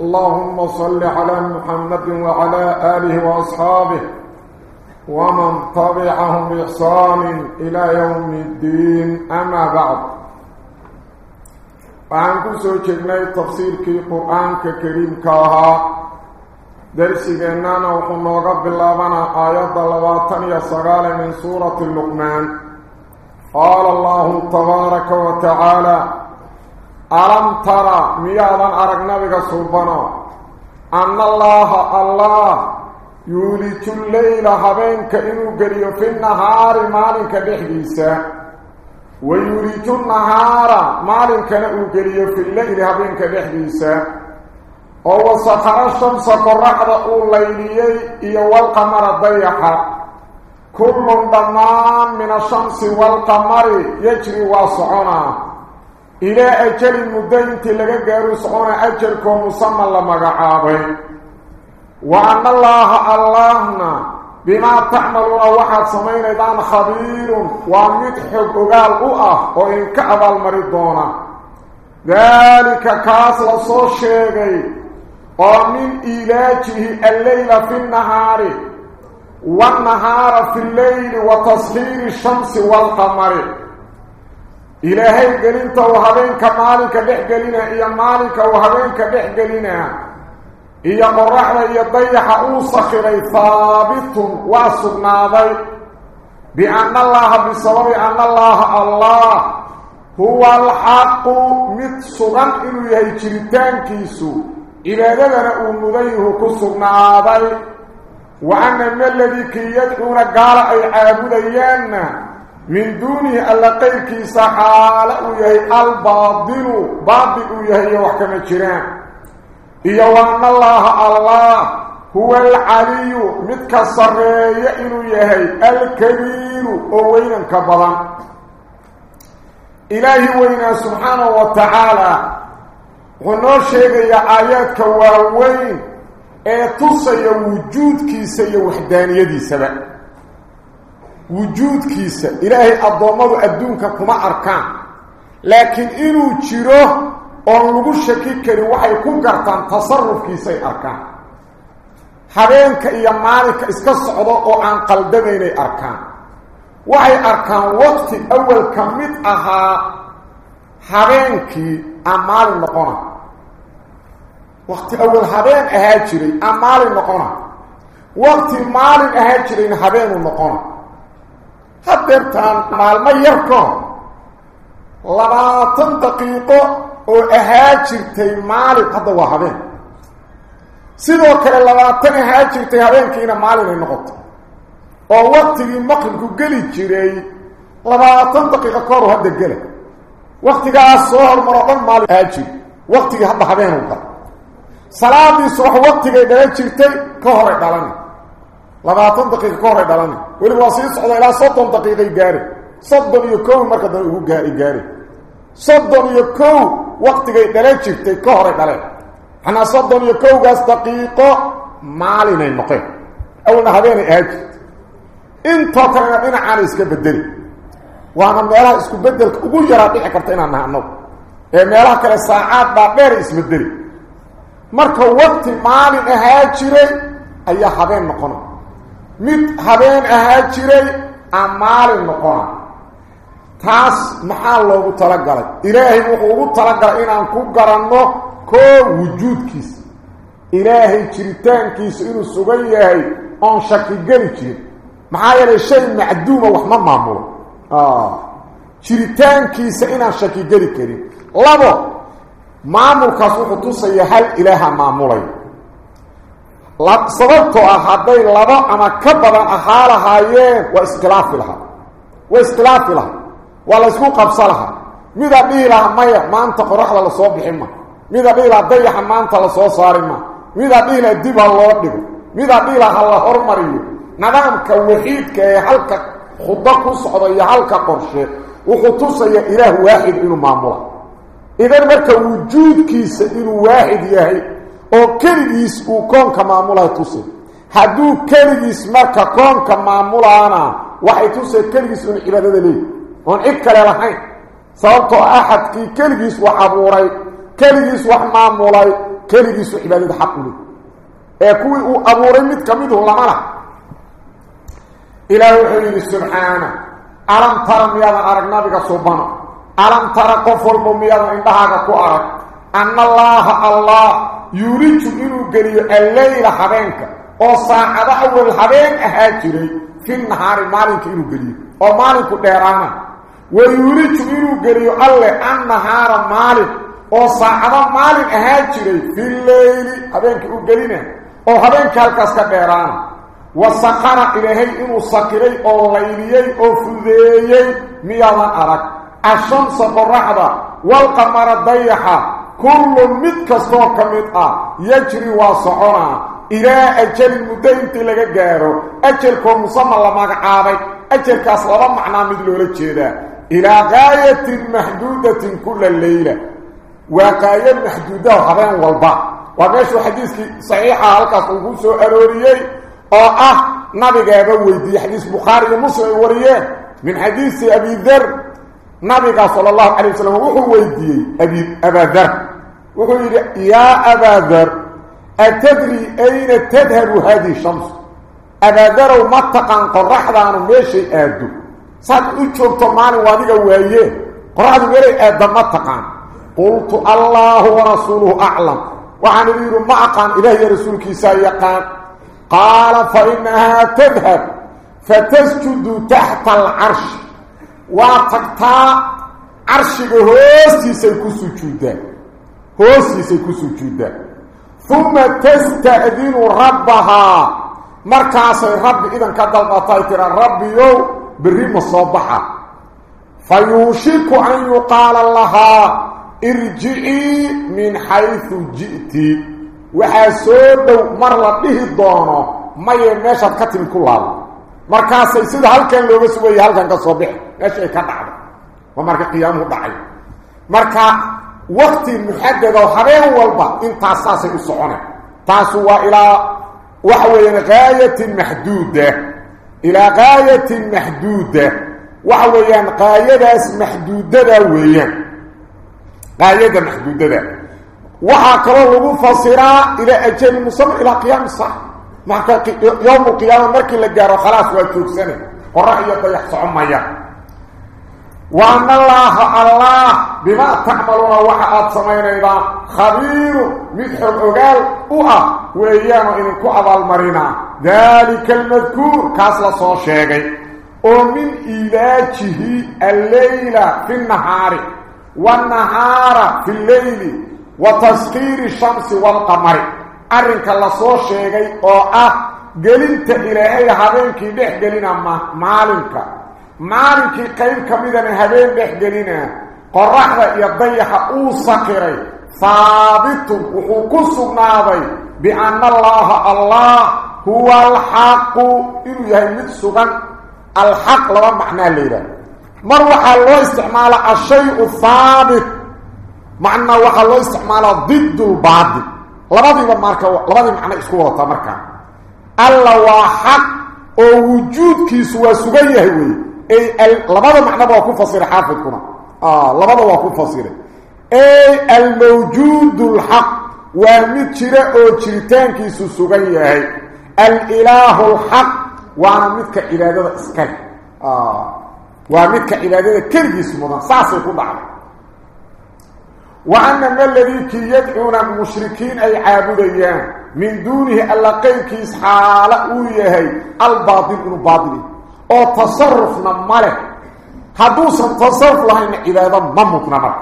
اللهم صل على محمد وعلى آله وأصحابه ومن طبعهم إحصان إلى يوم الدين. أما بعد وعنكم سوچنا التفسير في القرآن الكريم كاها. درسي جنانا وحمد رب الله بنا آيات دلواتنا يسغال من سورة اللقمان. قال الله تبارك وتعالى ألم ترى ميادان أرق نبيك سبحانه أن الله الله يولد الليل حبينك إنو قريو في النهار مالك بحديسة ويولد النهار مالك إنو قريو في الليل حبينك بحديسة وصفرشتم سكرق دعو الليلي إيا والقمر ضيحة كل من ضمان من الشمس والقمر يجري واسعنا. La magacaabay wa anna allaaha allahna bimaa tacmaluuna waxaad samaynaydaan khabiirun waa mid xog ogaal u ah oo idinka abaalmari doona daalika kaas la soo sheegay oo min iilaajihi alleyla fi nnahaari waannahaara fi lleyli wa tashiiri shamsi waalqamari إلهي قلنت وهبينك مالك بحقلنا إيا مالك وهبينك بحقلنا إيا مرحلة إيا ضيحة أوصخري ثابتهم وأسرنا ذي بأن الله بسبب أن الله الله هو الحق. مت سرن إلي هاي جريتان كيسو. إلا ذلك أن نضيه كسرنا ذي وأن من الذي كي يدعون قال أي عابدينا min duunihi alla qayrkiisa xaalo uu yahay albaadilu baadil uu yahay iyo wax kama jiraan iyo wa anna allaaha allah huwa alcaliyu midka sarreeya inuu yahay alkabiiru oo weynanka badan ilaahi weynaa subxaanahu wa tacaala wuxuu noo sheegayaa aayaadka waaweyn ee tusaya oon lagu shaki karin waxay ku gartaan tasarufkiisay arkaan habeenka iyo maalinka iska socdo oo aan qaldamaynay arkaan waxay arkaan waqti awal ka mid ahaa habeenkii aan maalin noqona waqti awal habeen ahaa jiray aan maalin noqona waqti maalin ahaa jirayna habeenu noqona ka hor labaatan daqiiqo oo ahaa jirtay maalin hadda waa habeen sidoo kale labaatan ahaa jirtay habeenkiina maalin ay noqotay oo waktigii maqribku geli jiray labaatan daqiiqo ka hor hadda gela waktigaas soo hormaro dhan maalin ahaa jiri waktigii hadda habeenu gal salaadii subax waktigay dhalan jirtay ka horay dhalani لباتن دقيقة كورة دلاني ولي بواسيه صعد إلى صدن دقيقة يقاري صدن يكو مكدن هو قاري قاري صدن يكو وقت يتلاجك تي كورة دلاني حنا صدن يكو قاس دقيقة مالي نيمقين أولنا هذين إهج انتو كرغبين عاني اسك بدلي وأنا ميلا اسك بدل كبو يرابيح كرتين عنها النو ميلا كلا ساعات بابير اسم بدلي مركو وقت مالي نهاجري أيها هذين نقنو mid habeen ahaa jiray aan maalin noqona taas maxaa loogu talagalay ilaahay wuxuu ugu talagalay inaan ku garanno koo wujuudkiisa ilaahay jiritaankiisu inuu sugan yahay oon shaki geli jirin maxaa yeelay shay macduuma wax ma maamulo jiritaankiisa inaan shaki geli karin labo maamulkaas wuxuu tusaya hal ilaaha maamulay سببتو أحدي لبا أما كبرا أحالها يين وإسكلاف لها وإسكلاف لها ولا يسكو قبصالها ماذا بيلا مايا ما أنت قرح للصوب بحما ماذا بيلا ديحا ما أنت لصوب صارما ماذا بيلا ديب الله ربك ماذا بيلا هلا هرمري نظام كوحيد كي حلقة خدكو صحضي حلقة قرشي وخطوصة يا إله واحد إنو معمولا إذا مركا وجود كيسة إنو واحد يهي oo keligiis uu koonka maamulaha tuse hadduu keligiis marka koonka maamulaana waxay tuse keligiis uun cibaadada leey. Oon cid kale lahayn. Sababtoo ah axadkii keligiis wax abuuray keligiis wax maamulay keligiisu cibaadada xaq u leey. Ee kuwii uu abuuray mid ka midu lamana. Ilaah wuxuu yidhi subxaana alam tara miyaadan arag nabiga subano alam tara qof walbo miyaadan indhahaaga ku arag? Ana allaaha allah يريد إنه قريب الليل حبينك أو ساعة أول حبين أهاجري في النهار مالك إنه قريب أو مالك ديرانا ويريد إنه قريب الله النهار مالك أو ساعة مالك أهاجري في الليل حبينك إنه قريب أو حبينك هالكاسك ديرانا وسقر إلهي إنه سكري أو ليليي أو فذيي ميالا أرك الشمس قرحة والقمر ضيحة كل مدك سوك مدأ يجري واسعنا إلى أجل المدين تلقى جارو أجلكم مصمى لما عابي أجل كاسلبا معنا مدلو لجيدا. إلى غاية محدودة كل الليلة. وغاية محدودة وحبين والبا. وماشو حديثك صحيحة هلكا سوكوسو أروريي. ah nabigeeba weydiiyey xadiis bukhaari iyo muslim ay wariyeen min xadiisi abi dar نبي صلى الله عليه وسلم وحو ويدي أبي أبا ذر وحو يا أبا ذر أتدري أين تذهب هذه الشمس أبا ذر ومتقا قرح دانو ميشي أدو ساد اتشور تماني واديك وهيه قرح دانو ميشي أدو متقا قلت الله ورسوله أعلم وعن ريرو معقان إلهي رسول كيسا يقان قال فإنها تذهب فتسجد تحت العرش وتقطع عرشك هوستي سيكو سجودا هوستي سيكو سجودا ثم تستأذن ربها مركز الرب إذا كدل قطايتر الرب يو بالرم الصباحة فيوشك أن يقال لها ارجعي من حيث la dhihi doono maye meeshaad ka timid ku laabo markaasay sida halkan looga sugaya halkan ka soo bixi meesha ay ka dhacdo waa marka qiyaamuhu dhacay marka wakti muxadad oo habeen walba intaas saasay u soconay taasu waa ilaa waxa weeyaan gaayatin maxduuda ilaa gaayatin maxduuda waxa weeyaan qaayadaas maxduudada weeyaan qaayada maxduudada waxaa kaloo lagu fasiraa ilaa ajali musamar ilaa qiyaami sax معك يوم القيامه مركي لجار خلاص وتوكسني ورحيته يحصم ميا وان الله الله بما تعملون وحات سمينا خبير مثل قال اوه ويانا انكو عبال مرينا ذلك المذكور كاسل صوت شيغي ومن إلاجه الليل في النهار والنهار في الليل وتسخير الشمس والقمر أرنك الله صور شيئي أو أه قلنت إلهي هبينك بح قلنا مالنك مالنك قيب كميدا هبين بح قلنا قرحة يضيح أو سكري ثابت وحكس ناضي بأن الله الله هو الحق إنه يهمت سغن الحق لما معنى الليلة مروح الله استعمال الشيء الثابت معنى waxa loo isticmaalaa ضد الباطل wujuudkiisu waa sugan yahay weey ay labada macna waa ku fasira xaafidkuna ah labada waa ku fasira ay al mawjud al haq waa mid jira oo jiritaankiisu sugan yahay al ilahu al haq waa midka cibaadada iska ah waa midka cibaadada kaligiisu mudan saasay ku dhacday وأن ما الذي كي يدعون المشركين أي عابديان من دونه ألا قيمك إسحال أويهي الباطل إنه باطل. أو تصرفنا ماله حدوثا تصرف لها إن عبادة ممتنا ماله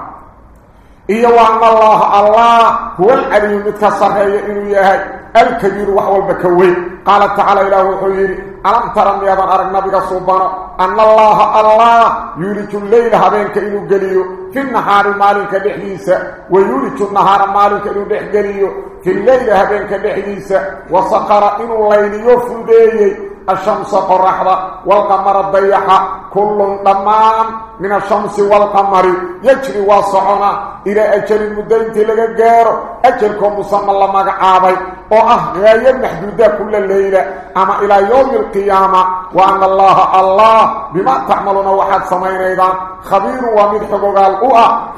إيا وأن الله الله هو العليم متكسر إنه يهي. الكبير وحول بكوي قال تعالى إله وحيري ألم ترى ميادان أرق نبيك صبانا؟ أن الله الله يولج الليل هبينك إنو قليو. في النهار مالك بحديثة. ويولج النهار مالك إنو بحقليو في الليل هبينك بحديثة. وسقر إنو الليل يفدي الشمس قرحة والقمر الضيحة. كل ضمان من الشمس والقمر. يجري وصعنا إلى أجل المدين تلقى غير أجلكم مصمى الله مقعابي وأه غاية محدودة كل الليلة. أما إلى يوم القيامة وأن الله الله بما تعملون واحد سمين أيضا. خبير ومدحق قال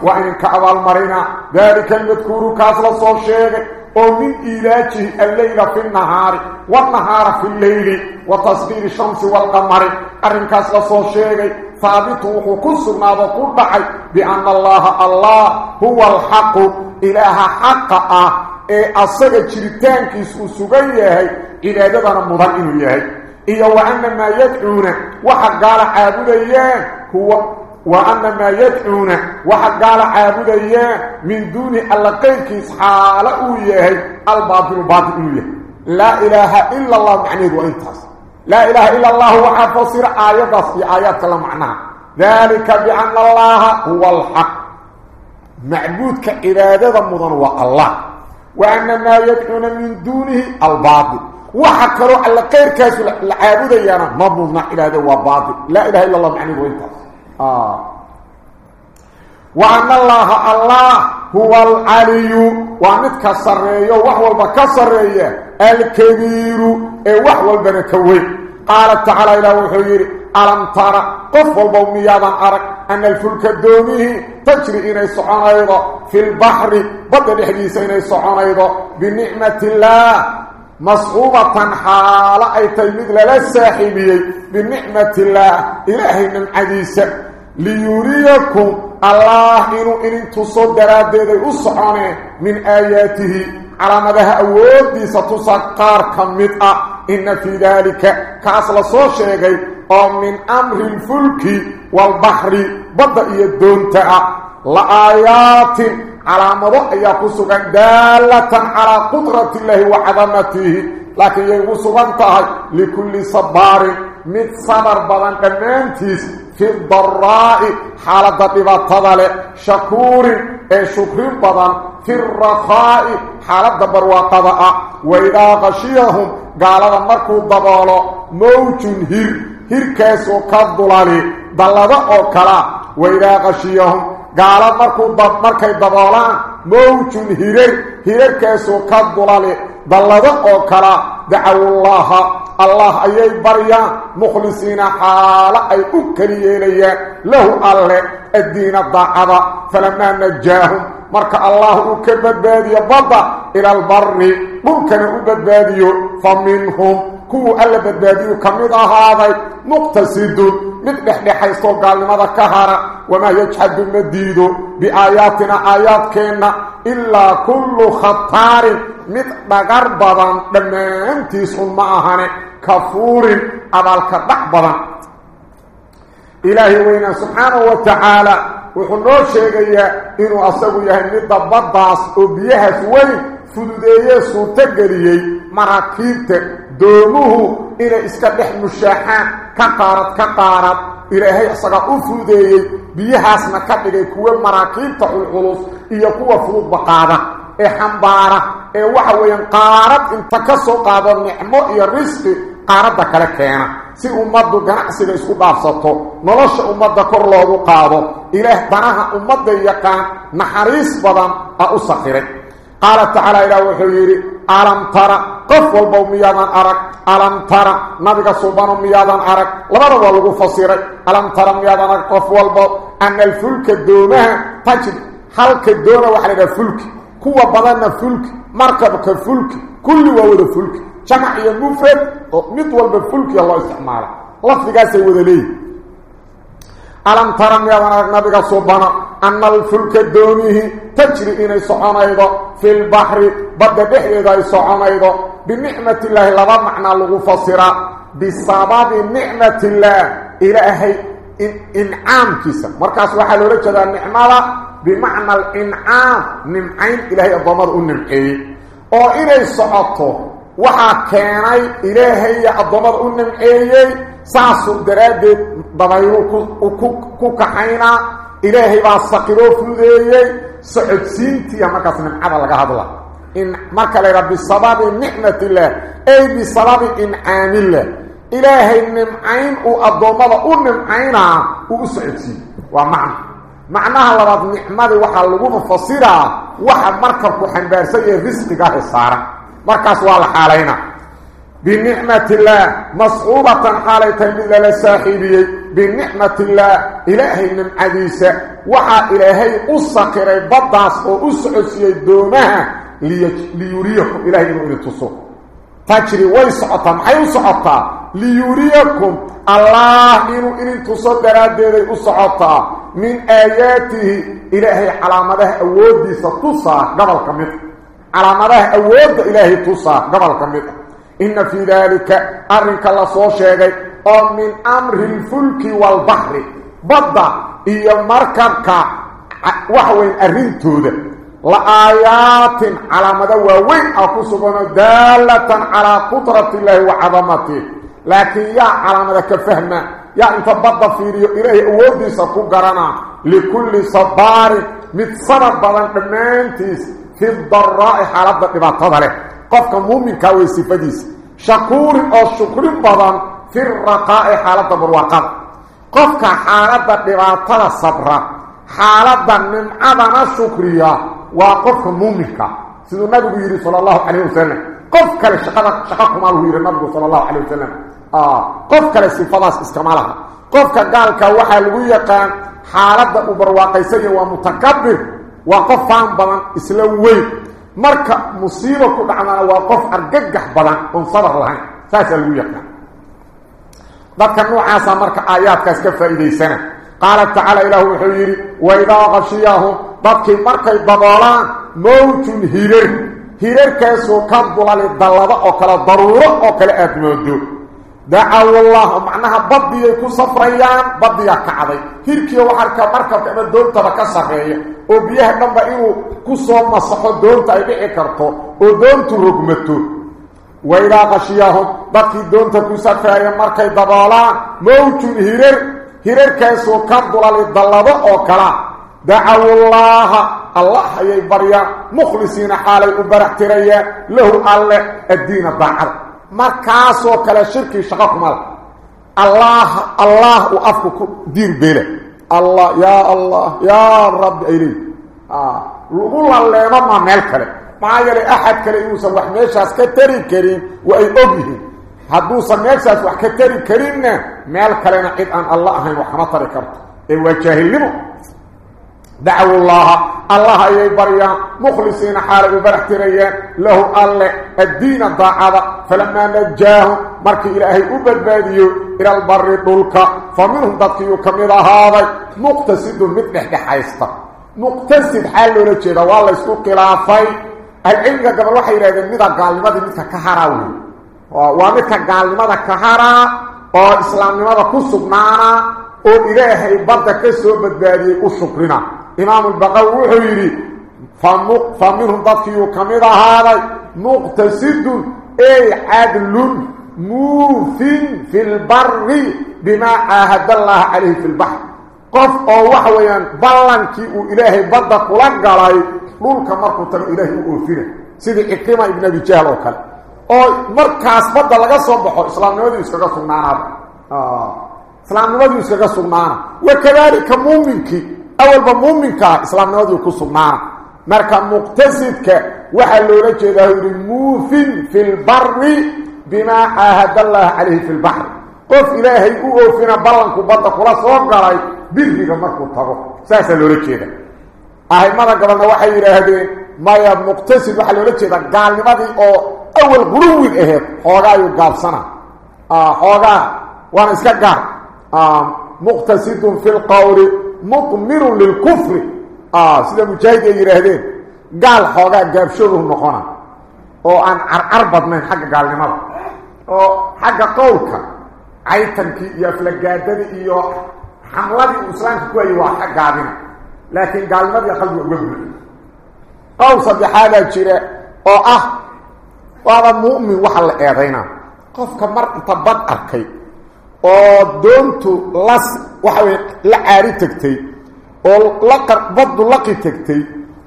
وإن كأبا المرينة. ذلك المذكور كاسل الصور ومن إيلاجه الليل في النهار والنهار في الليل وتصغير الشمس والقمر. أرنكاس لصو شيغي. ثابت وكسر ما بقول بحي بأن الله الله هو الحق. إله حق. إيه أصغى جريتان كيسو سغيه إلى دبنا مضان إياه إيه وأن ما يدعون. وحق قال عابديان هو وأن ما يدعون وحق قال عابديان من دون اللقينكيس حالة إياه؟ الباطل باطل إياه. لا إله إلا الله معنيه وإنتاس لا إله إلا الله وحفصر آيات في آيات معناها. ذلك بأن الله هو الحق. معبود كإرادة مضن الله وأن ما يدعون من دونه الباطل. وحكروا على غير كاس العابد يانا مضمضنا إرادة وباطل لا إله إلا الله معنيه وإنت آه. وأن الله الله هو العلي ومتك السرية وحو البكسرية الكبير وحو البنكوي. قال تعالى إلى وحير ألم ترى قف البوميادا أرك أن الفلك الدوميه تجري إني سعون أيضا في البحر بدل حديث إني سعون أيضا بنعمة الله. مصعوبة حالة أي تلميذ للساحبية بنعمة الله. إلهي من ليريكم الله إن تصد رادده أسعونه من آياته. على مدها أودي ستصقار كمتأ إن في ذلك كأصل صوشيغي. أو من أمر الفلك والبحر. بدأ يدونتأ لآيات على مضاء يقصغا دالة على قدرة الله وعظمته. لكن يقصغا لكل صبار. مد صبر بدن دمانتيس في الضراء حالة دبطة شكور اي شكر بدن في الرخاء حالة برواقضاء وإذا غشيهم قال مركو الضبال موج هير. هير كاسو كالضلالي ضلده أو كلا. وإذا غشيهم قال مركو مركي الضبالان موج هير هير كاسو كالضلالي ضلده أو كلا. دعوا الله. الله أيي بريان مخلصين حالا أي أكليين له الله الدين الضعب فلما نجاهم مرك الله أكبت بادي بضا إلى البر. ممكن أكبت بادي فمنهم كو ألا بدبادي كمد هذا مقتصد مثل حيث قال لماذا كهر وما يجحد المديد بآياتنا آيات كينا إلا كل خطار مثل بغربضا لما أنتي سمعهن كفور أبالك دعبضا إلهي وإنا سبحانه وتعالى وحنو شيغيا إنو أصبو يهي مدى بداس دومه إلى إسكبح مشاحان كقارت كقارت إلهي أصغى أفوديي بيهاسنا كبغي كوة مراكيبتك الحلوص إيا كوة فروض بقادة ee xambaara ee waxa weeyaan qaarad inta ka soo qaado nicmo iyo risqi qaaradda kale keena si ummaddu ganacsiga isku dhaafsato nolosha ummadda kor loogu qaado ilaah danaha ummadda yaqaan naxariis badan a u sakhiray tacaala ilaah wuxuu yidhi alam tara qof walbow miyaadan arag alam tara nabiga subano miyaadan arag labada waa lagu fasiray alam tara miyaadan arag qof walbo ana alfulka doomaha tajri halka doona waxa la yidhaha fulki kuwa badanna fulki markabka fulki kulli waa wada fulki jamac iyo mufrad oo mid walba fulkiya loo isticmaala lafdigaasay wada leeyihin ألم ترم يا ونرق نبيك صبحنا أن الفلك الدونيه تجري إني صحان أيضا في البحر بدأ بحر إذا صحان أيضا بنعمة الله. لبا معنى الغفصرة؟ بسبب نعمة الله. إلى أهي إنعام كيسا. مركز وحال ورجل النعمة بمعنى الإنعام نمعين. إلهي الضمر النمعين أو إني صحته keenay ilaahay iyo addoommada u nimceeyey saasuu daraaddeed dabaylu ku kaxaynaa ilaahay baa saqiroo fudeeyey socodsiintiiya markaas nimcada laga hadla in marka la yidhaha bisababi nicmatillaah ay bisababi incaamillah ilaahay nimcayn uu addoommada u nimcaynaa uu u socodsiiye waa macno macnaha labaad nicmadii waxaa lagu mufasiraa waxa markabku xambaarsan yahay risqigaahe saaran markaas waa la xaalaynaa binicmat illaah mascuubatan xaalay tahay mid lala saaxiibiyey binicmat illaah ilaahay nimcadiisa waxaa ilaahay u sakiray baddaas oo u socodsiiyey doomaha liyuriyakum ilahay inuu idin tuso tajri way socotaa maxay u socotaa liyuriyakum allah inuu idin tuso daraaddeeday u socotaa min aayaatihi ilaahay على مده أود إله تسا قبل كميت إن في ذلك ارك الله صلى الله أو من أمر الفلك والبحر بدأ إيا مركبك وحوين أرنتود لآيات على مده ووين أقصبنا دالة على قطرة الله وعظمته لكن يا على مده كفهم يا أنت بدأ في إله أودي سكو قرنا لكل صبار متصرف بلان في الضرائح على ربك بما تظهره قفك مؤمن كاوي سفديس شكور أو شكور بضان في الرقائح على ربك بالواقع قفك حال ربك بما تظهر صبرا حال من أبنى شكريا وقفك مؤمن كا. النبي صلى الله عليه وسلم. آه. قفك لشكاكم على ويري النبي صلى الله عليه وسلم. قفك لسفداس استعمالها. قفك قالك وحال ويقان. حال ربك بالواقع سيئ ومتكبر. Waa qof faan badan isla weyn. Marka musiibo ku dhacdana waa qof argagax badan oon sabar lahayn. Saasaa lagu yaqaan. Dadka noocaasa marka aayaadkaas ka faa'iidaysana. Qaala tacaala ilaahu wuxuu yidhi waidaa qashiyahum dadkii markay daboolaan mawjun hirar. Hirarkaasoo ka dulali dallado oo kale daruuro oo kale aada moodo. Dacaw allah macnaha badiyay ku safrayaan badiyaa kacday hirkiiyo waxarka markabka ama doontaba ka sarreeya oo biyaha dhanba inuu ku soo masaxo doonta ay dhici karto oo doontu rogmato waidaa qashiyahum dadkii doonta ku safraaya markay daboolaan mawjun hirar hirarkaasoo ka dulali dallado oo kala dacawullaaha allah ayay baryaan mukhlisiina xaalay u barax tirayaan lahu alle addiina daacada markaasoo kale shirkii shaqo kumala allah allah uu afku ku diir beela allah yaa allah yaa rabbi ay leeyi lagu laleemo maa meel kale maxaa yeelay axad kale inuusan wax meeshaas ka tari karin waa ay og yihiin hadduusan meeshaas wax ka tari karinna meel kalena cid aan alla دعوا الله. الله يبريا مخلصين حالة برحتريا له الله الدين الضاعة فلما نجاهم مرك إلهي أبدباديو إلى البر دولك فمنهم ضدكيو كميدا هذا. مقتصد مثل حيستا مقتصد حاله لجيدا والله اسكو قلافي العلم قبل وحي إلهي ميدا قال لماذا ميدا كهراوي؟ وميدا قال لماذا كهرا. وإسلام لماذا كسبنانا. وإلهي بردا كسو بدبادي وشكرنا إمام البقاء وحيري فمنهم ضدكيو كميدا هذا مقتصد أي عدل موفن في البر بما عاهد الله عليه في البحر قف أو وحويا بلنكي إلهي بردا قلق علي لولك مركو إلهي أوفنه سيدي إكريمة ابن أبي جهل وكال oo markaas badda laga soo baxo islaamnimadu iskaga sugnaanaada islaamnimadu iskaga sugnaana. Wakadalika muuminkii muuminka islaamnimadu ku sugnaana marka muqtasidka waxa loola jeedaa yiri muufin fil barri bima ahada allah alayhi fil bahr qof ilaahay u oofina ballanku badda kula soo galay birriga markuu tago saasa loola jeedaa ahimada gabalna waxay yiraahdeen maya muqtasid waxa loola jeedaa gaalnimadii oo awal quluwi ahayd xoogaayu gaabsana xoogaa waana iska gaar مقتصد في القول مطمر للكفر. آه سيدة مجاهد يراهدين قال خوغا جابشوده نقونا أو أن عرعر بدنين حق قال لماذا أو حق قولك. عيتنكي يا فلقادة iyo حملتي اسلامك كوي واحد قابنا لكن قال لماذا قلبي قبل قول صدحانا جيرا أو أه waxa la eedayna qofka mar inta bad arkay oo doontu las waxa way la caari tagtay oo la baddu laqi tagtay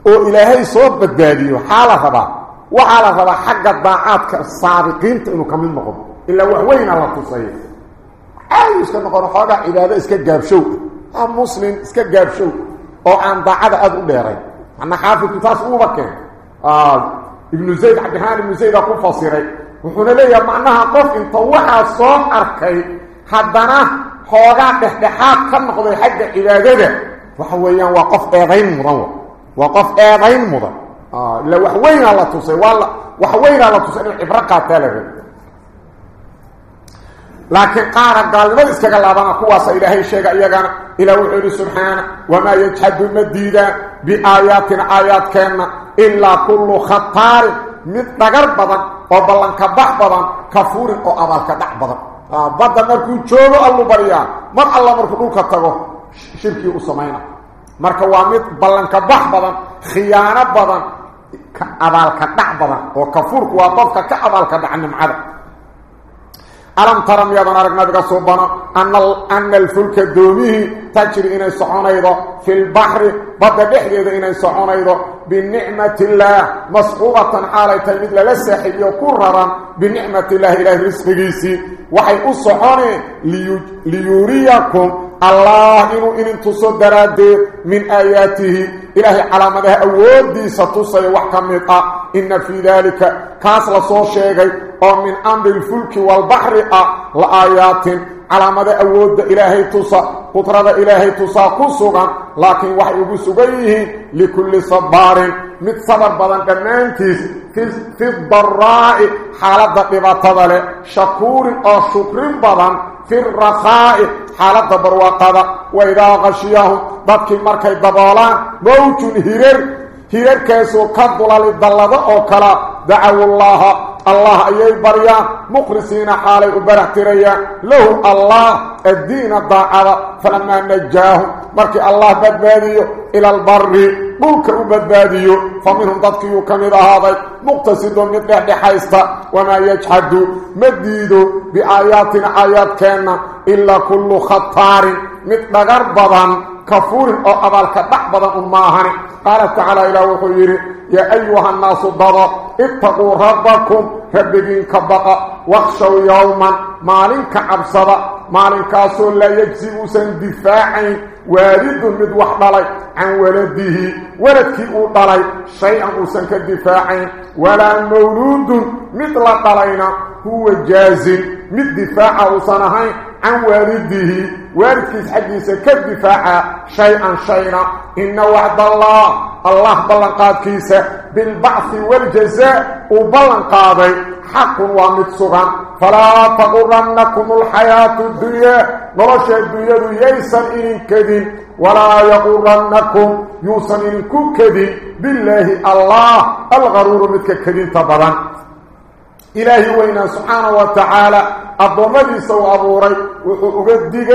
oo ilaahay soo badbaadiyo xaala rabaa waxaa la rabaa xagga daacaadka saabiqiinta inuu ka mid noqdo ilaa wax weyna la tusayo caadi iska noqon xoogaa cibaado iska gaabshow ah muslim iska gaabshow oo aan daacada aada u dheerayn ana xaafidku taas uuba keen ibnu zayd cabdiraxmaan ibnu zayda ku fasiray wuxuuna leeyahay macnaha qof inta waxaa soo arkay weeyaan waa qof eedayn mudan waa qof eedayn mudan ila wax weynaa la tusay waa wax weynaa la tusay inuu cibro qaataa la rabo لكن قال قال ما اسكغ لابنا كواس الهي شيغا يغانا إلى وحده سبحانه وما يجحد مديدا باياتنا ايات كان الا كل خطار متغر بدن أو بلن كبخ بدن كفور أو ابال كدح بدن بدن مركو جوغو الله بريا مر الله مركو دولك تغو شركي أو سمينا marka waa mid ballan ka bax badan khiyaano badan ka abaal ka dhac badan oo kafuurku waa qofka ka abaal ka dhac nimcada ألم ترم يا بنارك نبقى صوبنا أن, الفلك دوميه تجري إني سعونيضا في البحر بدأ بحريضا إني سعونيضا بنعمة الله مصحوبة حالة مثل لسحب يقررا بنعمة الله إلى رزقه وحي أصحوني لي... ليوريكم الله إنو إن انتصد درادي من آياته. إلهي على مدى أودي ستصي وحكمتا إن في ذلك كاس لصو شيغي. أو من أمر الفلك والبحر لآيات. على مدى أود إلهي تصى قطرة إلهي تصى قصغا لكن وحي بسغيه لكل صبار. متصبر بدن دمانتيس في, الضراء حالة دقبطة شكور أو شكر بدن. في الرخاء. حالة برواقضة وإذا غشيهم ضدك مركي دبالان موج هيرر هيرر كيسو كدل للدلد أو كلا. دعوا الله. الله أيي بريان مقرسين حالي أبرهتريا له الله الدين الضاعة فلما نجاهم مركي الله بدباديه إلى البر. ملك أبدباديه فمنهم ضدكيو كمد هذا. مقتصد من حيستا وما يجحد. مديد بآياتنا آيات كان إلا كل خطار. متنغر بضان كفور أو أبالك بحبضا أماهن قال تعالى إلى وخير يا أيها الناس الضرى اتقوا ربكم ربكين كبقى واخشوا يوما مالك عبصدا مالك أصول لا يجزي سن دفاعي وارد مد وحدلي عن ولده ولدك أطلي شيئا أسن كدفاعي ولا مولود مثل طلينا هو جازي مد دفاع عن والده والدكيس حديثة كالدفاع. شيئا شيئا. إن وعد الله الله بلنقاد كيسة. بالبعث والجزاء وبلنقاضي حق ومتسغا فلا تغرنكم الحياة الدنيا. نرشى الدنيا ييسا إن كذب ولا يغرنكم يوسا إن كذب بالله الله الغرور متك كذب تبرا. إلهي وإنا سبحانه وتعالى. الضمدي سوى أبوري أغدق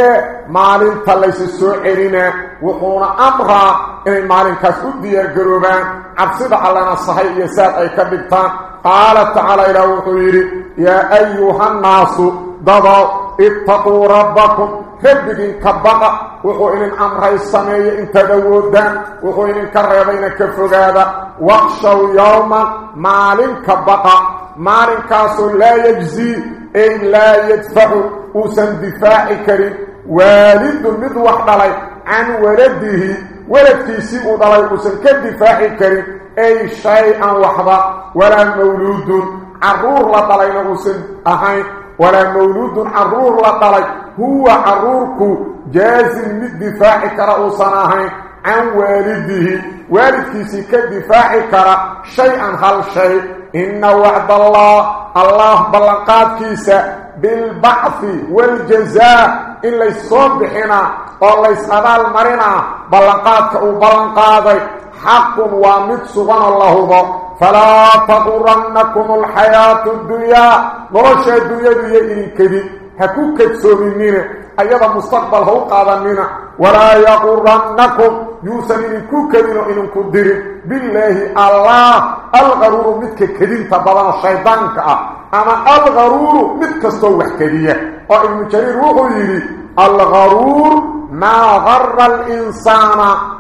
مالين تليس السوحرين وحونا أمرا إن مالين كسودي يقربان عبصد علينا الصحيح يساد أي كبتان قال تعالى إلى وحويري. يا أيها الناس ضضوا اتقوا ربكم. ربكين كبقى. وحو إن الأمر السمية إنت دودان. وحو إن كريبين كفقادا. واخشوا يوما مالين كبقى. مالين كاسو لا يجزي إن لا يدفع وسن دفاع كريم والد مد وحدلي عن ولده. ولد سيء دلي وسن كدفاع كريم أي شيئا وحدا ولا مولود. عرور لطلينا وسن أهين ولا مولود عرور لطلي هو عرورك جازم للدفاع كرأسنا أهين عن والده والدكيسي كدفاع كرأ. شيئا هل شيء. إن وعد الله الله بلنقات كيسا بالبعث والجزاء. إلا يصبحنا والله يسأل مرنا بلنقاتك وبلنقاضي حق ومد سبحان الله ذا فلا تغرنكم الحياة الدنيا. ورشا الدنيا دي إلي كذب هكوكت سومنين أيضا مستقبل هو قادمين ولا يغرنكم يوسن إنكو كدين وإنكو دير بالله الله الغرور متك كدين تبضان الشيطان كأ أما الغرور متك استوح كدية وإن جرير وغيري. الغرور ما غر الإنسان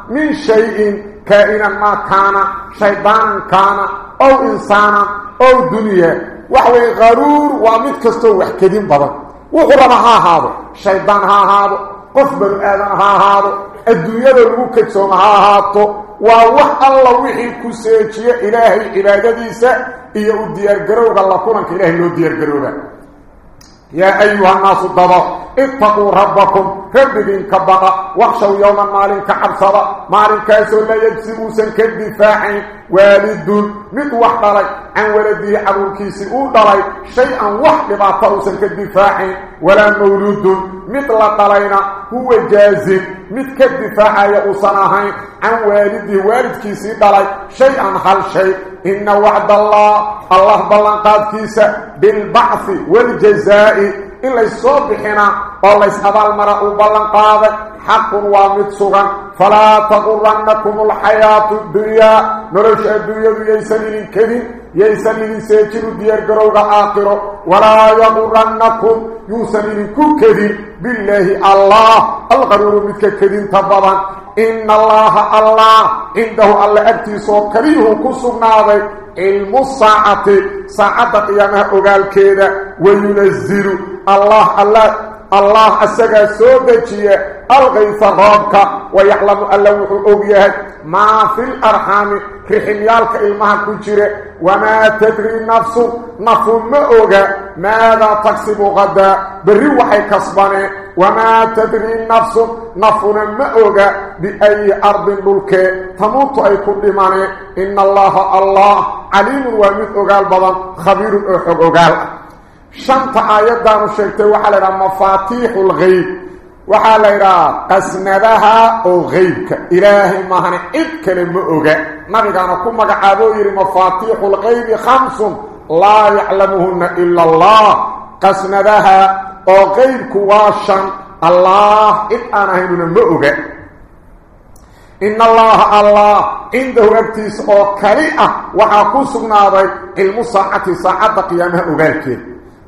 من شيء كائنا ما كان شيطان كان أو إنسانا أو دنيا. وحوي غرور ومتك استوح كدين بضان وقرنا ها هذا شيطان ها هذا قفبل آدم ها هذا adduunyada lagu kadsooma ha ahaato waa wax alla wixii ku seejiyo ilaahay cibaadadiisa iyo u diyaargarowga la kulanka ilaahay loo diyaar diyaargarooba. يا أيها الناس الضباء اتقوا ربكم كذبين كبقى واخشوا يوما مالك عبصرا مالك يسوا لا يجسبوا سنكد فاحي والد متوح دلي عن ولده عبو الكيسي أو دلي شيئا وحد بعطاو سنكد فاحي ولا مولود مثل دلينا هو جازب متكد فاحي أصناهين عن والده والد كيسي دلي شيئا خل إن وعد الله الله بلنقاتيس بالبعث والجزاء إلا يصبحنا والله يسأل المرأة بلنقاد حق ومتسغا فلا تغرنكم الحياة الدنيا. نرش الدنيا يسلين كذن يسلين سيجر ديار قروغ آخر ولا يغرنكم يسلين كذن بالله الله. الغرور مثل كذن تبضا إن الله الله. عنده الله أبتسو كريه كسبناضي علم الساعة. ساعة قيامها أقال كيدا وينزل الله الله. الله أسقى سودجية الغيث غابك ويعلم ألوح أبيه ما في الأرحام رحميالك إلمها كجرة وما تدري نفس نفهم أوغا ماذا تكسب غدا؟ بالروحي كسبانه. وما تدري النفس نفنا مأوغا بأي أرض ملك تموت أي كل ماني إن الله الله عليم ومثوغا البضان خبير أحقوغا شنط آيات دانو شكتة وحالنا مفاتيح الغيب. وحالنا قسندها أو غيبك. إلهي مهني إذكال مأوغا نبغانا كما قعدو يري مفاتيح الغيب خمس لا يعلمهن إلا الله. قسندها shan allah cid aan ahaynuna ma oga in allaha allah cindahu agtiisa oo kali ah waxaa ku sugnaaday cilmu saacati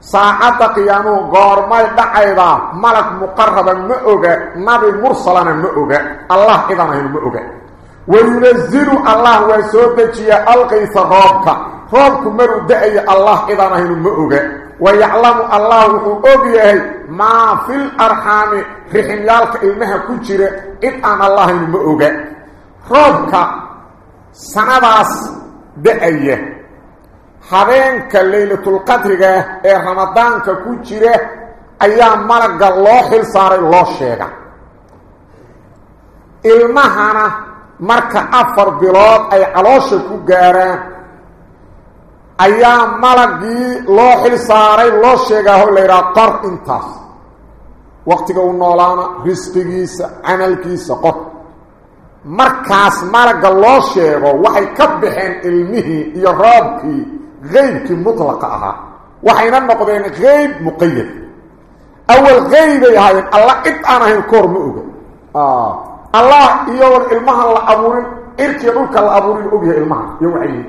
ساعات قيامه غور ما دحايدا ملك مقرب مؤغا نبي مرسل مؤغا الله إذا مؤغا وينزل الله ويسوتجي القيس غوبك غوبك مرو دعي الله إذا مؤغا ويعلم الله اوغيه ما في الأرحام رحم يالك إلمها كجر إذ أن الله مؤغا غوبك سنباس دعيه دأيه حبينك ليلة القدر إيه رمضانك كجرة أيام ملق الله حلصار الله الشيغة إلمهانا مركا أفر بلاد أي علوشة كجارة ayaa malagii loo xil saaray loo sheegaaho layidhaha qor intaas waqtiga u noolaana risqigiisa camalkiisa qor markaas malagga loo sheego waxay ka baxeen ilmihii iyo roobkii غيب مطلق أها. وحين نقضين غيب مقيد. أول غيب هي الله قد أنا الكور مؤغ آه. الله يور المها لا ابور اركي دولك لا ابور اوغي المها يوعي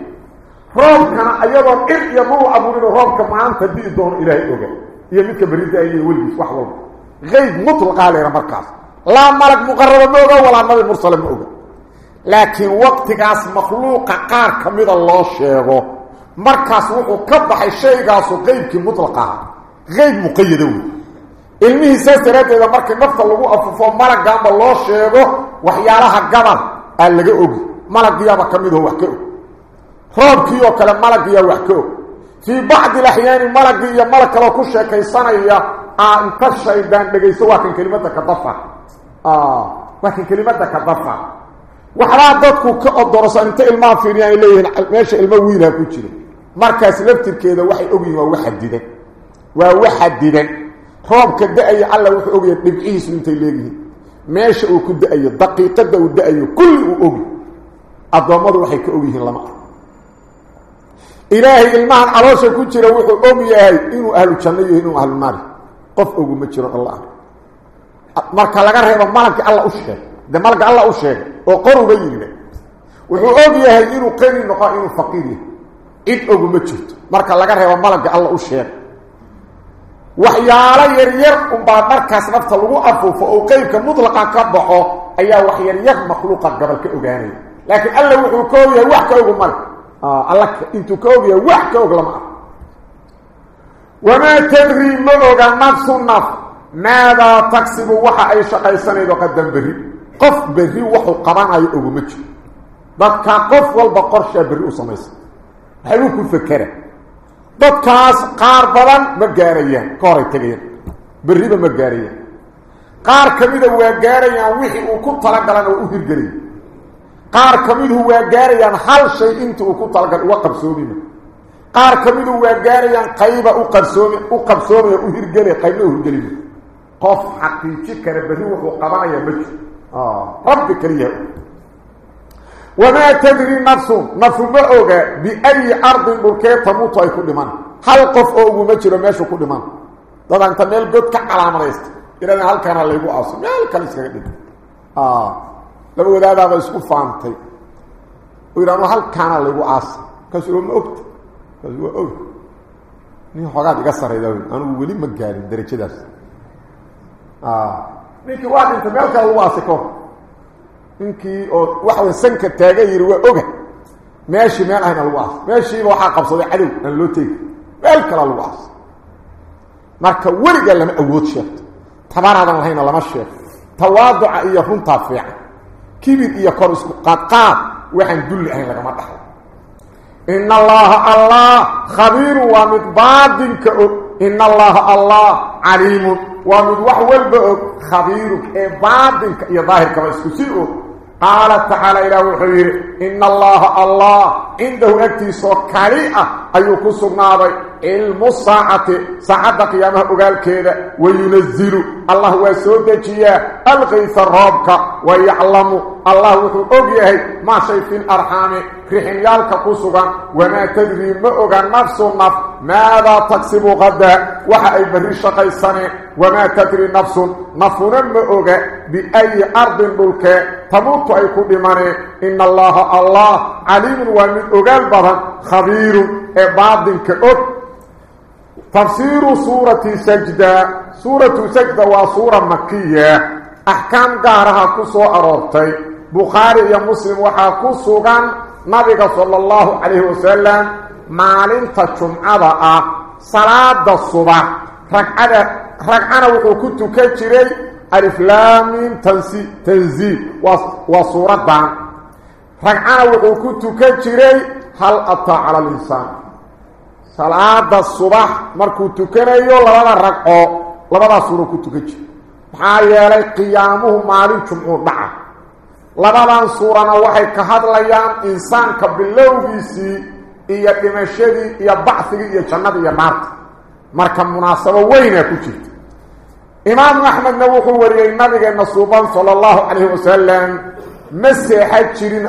روب كان أيضا ار يمو ابور روب كما أنت بي دون إلى اوغ يا ميك بريد أي ولي فحو غيب مطلق على مركز لا ملك مقرب مؤغ ولا نبي مرسل مؤغ لكن وقتك اس مخلوق قار كمد الله شيخه مركز وحو كبح الشيء قاسو غيب كمطلقة غيب مقيدة علمه سيسترات إذا مركز نفط اللقو أففو مالك قام الله شيئه وحيالها قمر قال لك أبي مالك ديابا كميده وحكيه خراب كيو كلام مالك ديابا وحكيه في بعض الأحيان مالك ديابا مالك لو كشه ان هي انتش شايدان بقيسه واكن كلمة كضفة واكن كلمة كضفة وحرا دادكو كأدرس انت المعفيني اللي هي الماشي المويلة كتيري markaas laftirkeeda waxay ogyihin waa waxadidan waa waxadidan roobka da-ayo alla wuxuu ogyahay dhibcihiisu intay leeyihiin meesha uu ku da-ayo daqiiqada uu da-ayo kulli uu ogi addoommadu waxay ka ogyihiin lama arko ilaahay ilmahan caloosha ku jira wuxuu og yahay inuu ahlu janno yahay inuu ahlu naari qof oguma jiro alla marka laga reebo malagkii alla u sheeg ده ملك الله أشياء وقروا بينا وحو أغيها إنه قري نقا إنه فقيري إذ أغو مجهد مركا لقرها وملك الله أشياء waxyaalo yaryar unbaa markaas nafta lagu afuufo oo qeybka mudlaqa ka baxo ayaa wax yaryar makhluuqa gabal ka ogaanaya laakiin alla wuxuu ka ogyahay wax ka ogu male alla intuu ka ogyahay wax ka og lama ah wamaa tadri ma oga nafsu naf maadaa tagsibu waxa ay shaqaysanaydo qadan berri qof berri wuxuu qabanayo oguma jiro dadka qof walba qorshaa berri u samaysa waxay u ku fekera dadkaas qaar badan ma gaarayaan ka horay tegayaan berriba ma gaarayaan qaar ka mida waa gaarayaan wixii uu ku talagalana waa u hirgelaya qaar ka miduhu waa gaarayaan hal shay inta uu ku talagal uga qabsoomima qaar ka midu waa gaarayaan qayba u qabsoomi u qabsoomaya u hirgelaya qaybna u hirgelima qof xaqiiji kara berri wuxuu qabanaya ma jiro rabbi kaliya وما تدري نفس نفس ما اوغا بأي أرض بركه تموت اي كل من هل قف اوغو ما جيرو ميشو كل من. دابا أنت ميل قد كعلامريست إلى هل كان ليغو اص ميل كان اسكا دغ آه. لو ودادا با اسكو فانتي. ويرانو هل كان اص كسرو ما اوغت كسرو اوغ ني خوغا دغ سريدا انو ولي ما غارين درجداس آه. نيكي واحد أنت ميل كان لو اسكو ninkii oo waxa uu sanka taaga yiri waa oga meeshi meel ahna lagu aas meeshi waxa qabsaday cadow aan loo teeg meel kale lagu aas marka wariga lama awood sheegto tabaraadan lahayna lama sheeg tawaaduca iyo runta fiican kibir iyo kor isku qaadqaad waxaan dulli ahayn lagama dhaxlo in allaha allah khabiir wa midbaadinka in allaha wa mid wax walba khabiir ee baadinka iyo daahirka isku si oo قال تعالى إلى وحير إن الله الله عنده أكتسو كريئة أيوك سبنابي الساعة ساعة قيامها أقال كذا وينزل. الله وسودجيا الغيث الرابك ويعلم. الله أقيه. ما شيء في الأرحام رحم يالك وما تدري أقال نفس النفس ماذا تكسب غدا؟ وحأي بريش قيساني. وما تدري نفس. نفسنا ما أقال بأي أرض بلك تموت أي كل إن الله الله. عليم ومن أقال بها خبير إبادن كأب تفسير سورة سجدة. سورة سجدة وسورة مكية. أحكام قارها كسو أرورتي بخاري يا مسلم وحا كسو كان نبي صلى الله عليه وسلم مالين تجمعة صلاة الصبح. ركعة ركعة وحو كنت كتيري ألف لام تنزيل. وصورة دان ركعة وحو كنت كتيري هل أطاع على الإنسان tukanayo labada ragco labada suuro ku tukaji maxaa yeelay qiyaamuhu maalin jumcuu dhaca labadan suurana waxay ka hadlayaan insaanka bilowgiisii iyo dhimashadii iyo bacigii iyo jannada iyo naarta marka munaasabo weynaa ku jirta imaamu axmedna wuxuu wariyey nabigeenna suuban sala allahu calayhi wasalam ma seexa jirin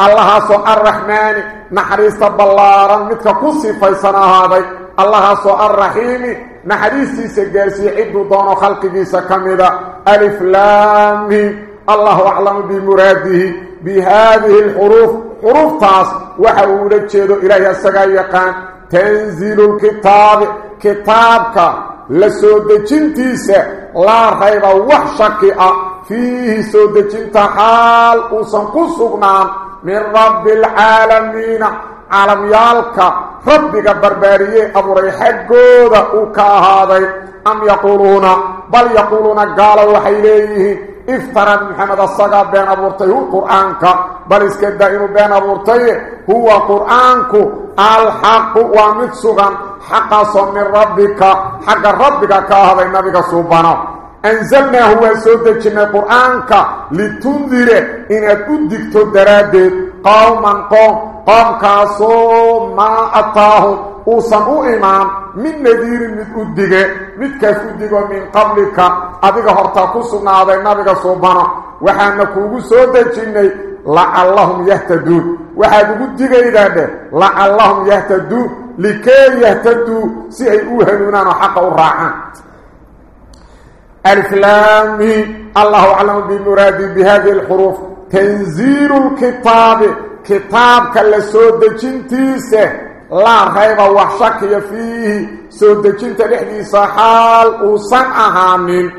هذين كينا بأقيد حديثك إمام أحمد الصوصر وأنا حديث صحيح قال تعالى إله الحيير بسم الله اللهم نبي عيسى سورة كب الله الله سوء الرحمن نحريس بلارا متك قصي فيسنا هذا الله سوء الرحيم نحريسي سجارسي عدو دون خلقه كمدا ألف لام الله أعلم بمراده بهذه الحروف حروف من رب العالمين. عالم يالك. ربك بربارية أبو ريحقود وكاهاضي أم يقولون؟ بل يقولون قالوا وحيليه افترى محمد الصقا بين أبورتيه قرآنك بل اسكد إنه بين أبورتيه. هو قرآنك. الحق سبحانه أنزلنا هو سودة جنة قرآنك لتنذر إن أدكتو درادت قوما قوم قوم كاسو ما أتاهم وصنوا إمام من نذير من أدقى من قبلك. أدقى هرتاكسنا هذا النبي صوبنا وحانا كوغو سودة جنة لعلهم يهتدون. وحانا أدقى إذا لعلهم يهتدون. لكي يهتدوا سيئوهنون حق الراحة الفلام الله أعلم بمراد بهذه الحروف. تنزيل الكتاب. كتاب كالسودة جنتيسة. لا ريب وحشك فيه سودة جنت لحديثة حال وصنعها من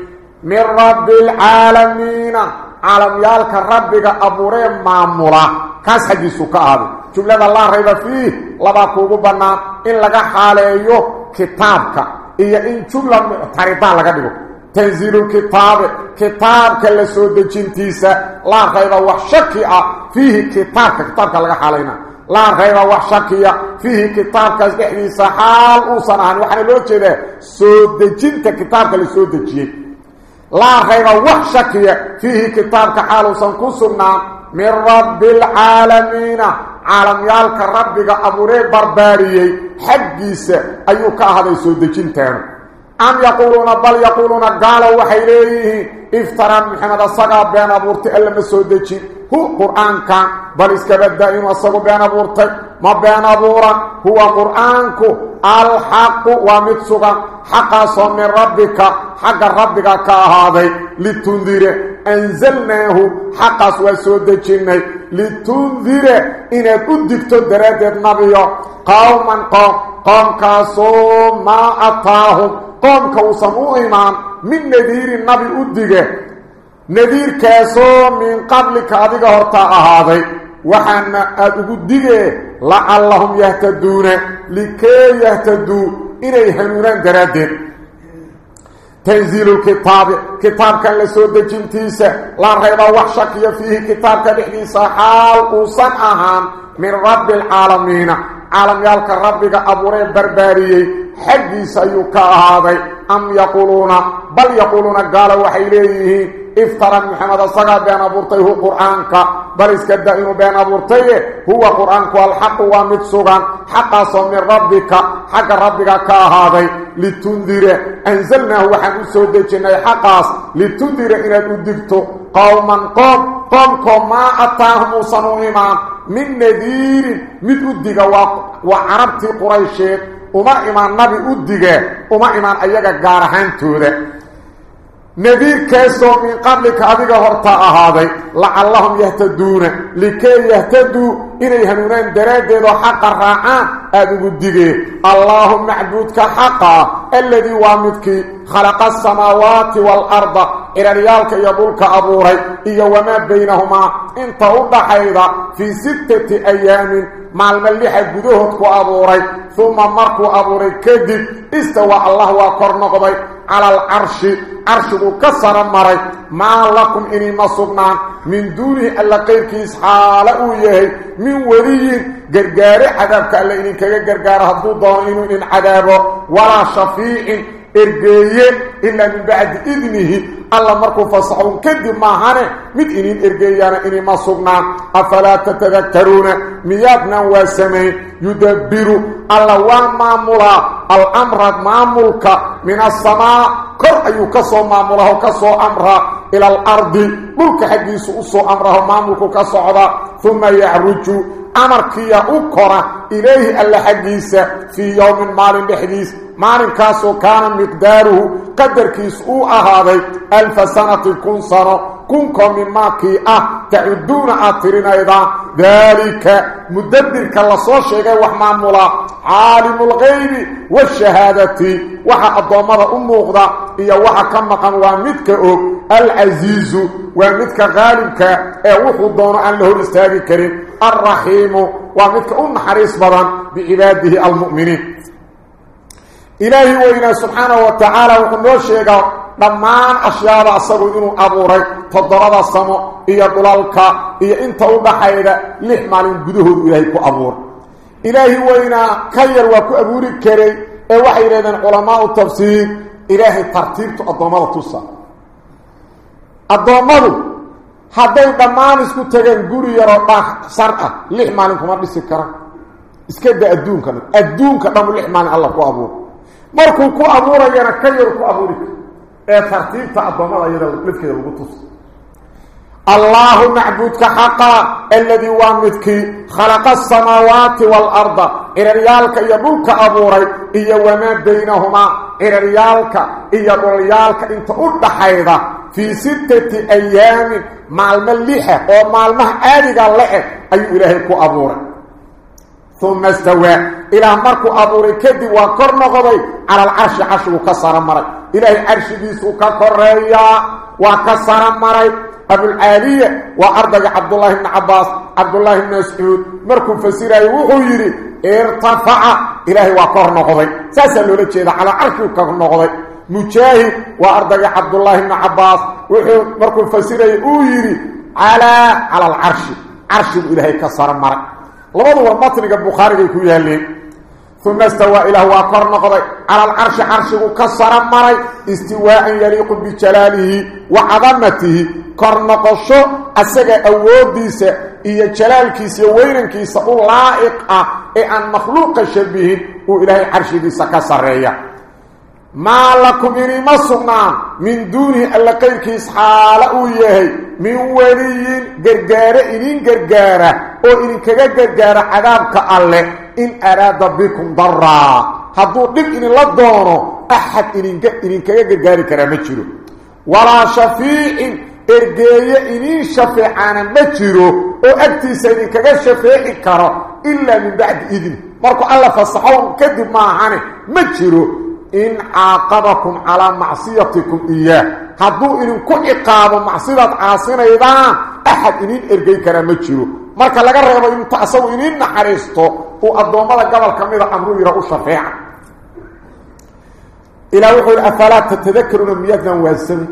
من رب العالمين. عالم يالك ربك أبورين معمولة كاس حديثك هذا جملة الله ريب فيه. لبا كوغو بنا. إن لغا حاليو كتابك. إيا إن جملة معترضان لغا ديو. تنزيل الكتاب كتاب كلا سود جنتيسا لا غير وحشكي فيه كتاب كتاب لغا حالينا لا غير وحشكي فيه كتاب كدحديسا حال وصنعان. وحنا لو جيده سود جنت كتاب كلا سود جين لا غير وحشكي فيه كتاب كحال وصنكسنا من رب العالمين. عالم يالك ربك أبوري برباريي. حقيسة أيوكا هذا سود جنتين أم يقولون بل يقولون قالوا وحيليه افترى محمد الصقى بين أبورتي ألا مسودتي. هو قرآن كان بل اسكبت إنه الصقى بين أبورتي ما بين أبورا. هو قرآنك الحق ومتسقى حقا من قوم قوم كاسو ما أطاهم قوم كوسمو إيمان من نذير النبي أدقه. نذير كاسو من قبل كاذيك هرطاء هذا وحن أدقه لعلهم يهتدون. لكي يهتدوا إليه هنوران درادين تنزيل الكتاب. عالم يالك ربك أبوري برباريي حقي سيوكا هذا أم يقولون بل يقولون قالوا وحيليه افترى محمد الصقى بين أبورتيه قرآنك بل اسكدئنوا بين أبورتيه هو قرآنك والحق ومتسوغا حقا من ربك حق ربك كهذا لتنذر أنزلناه وحن أسودتنا حقاس لتنذر إن أدكت قوما قوم من نذير من أدك وعربتي قريشيت وما إيمان نبي أدك وما إيمان أيها قارحان توده نذير كيسو من قبلك أذيك هرطاء هذا لعلهم يهتدون. لكي يهتدوا إني هنونان درادين وحق الرعان أذيك الدقي اللهم معبودك حقا الذي وامدك خلق السماوات والأرض ريالك يبولك أبوري إيا وما بينهما. إنت أضحيدا في ستة أيام. مع المليحة قدوهتك أبوري ثم مركو أبوري كذب. استوى الله وقرنقضي على العرش. عرشه كسر مري. ما لكم إني مصبنا. من دونه ألا قيرك إسحاله يهي من ولي. قرقاري عذابك ألا إني كقرقار هدو ضائنو إن عذابه ولا شفيع. إرقاية إلا من بعد إذنه الله مركو فصحون كدب ماهانه مد إنين إرقايانا إني مصبنا أفلا تتذكرون ميادنا واسمين يدبر الله ومامولا الأمر مامولك من السماء كر كسو ماموله كسو أمره إلى الأرض ملك حديث أسو أمره مامولك عضا ثم يعرج يا أكرة إليه ألا حديث في يوم مال بحديث مال كاسو كان مقداره قدر كيسو أهاضي ألف سنة كن سنة كنكم من ماكي. أه تعدون آترين أيضا. ذلك مدبر كاللصو شيئا وحمامولا عالم الغيب والشهادة. وحا الضوامة أموغدا. إيا وحا كمقا ومدك أوك. العزيز ومدك غالبك. أوحو الضوان أن له الاستاذ الكريم. الرحيم ومدك أم حريص بضان بعباده المؤمنين. إلهي وإنا سبحانه وتعالى وقلنا الشيء dhammaan ashyaada asagu inuu abuuray toddobada samo iyo dhulalka iyo inta u dhaxayda lix maalin gudahoodu ilaahay ku abuuray ilaahi weynaa ka yar waa ku abuuri karay ee waxay yidhahdeen culamaau tafsiir ilaahay tartiibtu addoommada tusa addoommadu hadday dhammaan isku tageen guri yaroo dhaah sar ah lix maalin kuma dhisi kara iska da adduunka dhan adduunka dhan lix maalin alla ku abuuro markuu ku abuurayana ka yar ku abuuri kara ee tartiibta addoommada iyada lafkeeda lagu tusa الله معبودك حقا الذي وامدك خلق السماوات والأرض إرريالك يبولك أبوري إيا وما بينهما إرريالك إيا روليالك انت قلت حيضا في ستة أيام مع المليحة ومع المه آلقى اللحة أي إلهيك أبوري ثم استوى. إلى مركو أبوري كدي وكرن غضي على العرش عرش وكسر مري. إلهي عرش بيسو ككريا وكسر مري. أبو العالية وأرضك عبد الله بن عباس عبد الله بن مسعود. مركو فسيرة وغيري ارتفع. إلهي وقر نقضي ساسا جيدا على عرش نقضي مجاهد وأرضك عبد الله بن عباس. مركو فسيرة وغيري على على العرش. عرش إلهي كسر لبضوا المطلق البخاري يكون يهلين ثم استوى إله وقر نقضي. على العرش عرشه كسر مري. استواء يليق بجلاله وعظمته. كرنقشو أسجى أوديس. إيا جلالكيس وينكيس لائق إيه أن مخلوق شبه وإلهي عرشه ديس كسرية ما لكم إني مصنع من دونه ألا قيركيس حالة إيهي من ولي قرقارة إنين قرقارة. أو إنين كغا قرقارة عذابك الله إن أراد بكم ضرا. هدو دب إن لا دونو. أحد إن إن كغا غاري كرامجيرو ولا شفيع إرجاية إن شفيعانا مجيرو أو أكتيس إن كغا شفيع كرا إلا من بعد إذن. مركو الله فصحون كذب ما هاني. إن عاقبكم على معصيتكم إياه. هدو إن كو إقابة معصيات عاصينا إذا أحد إنين إرقين كان مجيرو. مالك لغا رغبا إن تأسو إنين حريستو وأدوما لقبل كم إذا أمرو إراء شفيع إلا وقل أفلا تتذكرون ميادنا وزن.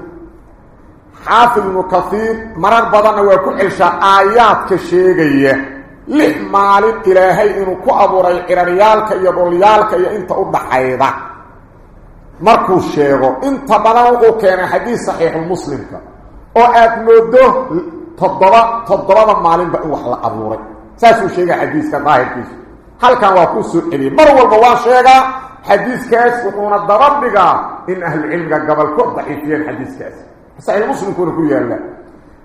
حافظ مكثير مرار بضان ويكون إلشاء آيات كشيغية. لحمال إلهي إنو كو أبو ريال إلى يبو ريالك يبو ريالك يبو إنت يبو ريالك markuu sheego inta badan wuxuu keenay xadiis saxiixu muslimka oo aad moodo toddoba toddobada maalinba in wax la abuuray saasuu sheegay xadiiska daahirkiisu halkan waa ku soo celiyey mar walba waa sheegaa xadiiskaas wuxuuna daba dhigaa in ahlucilmiga gobolkood daciifiyeen xadiiskaas saxiix muslimkuuna ku yaalla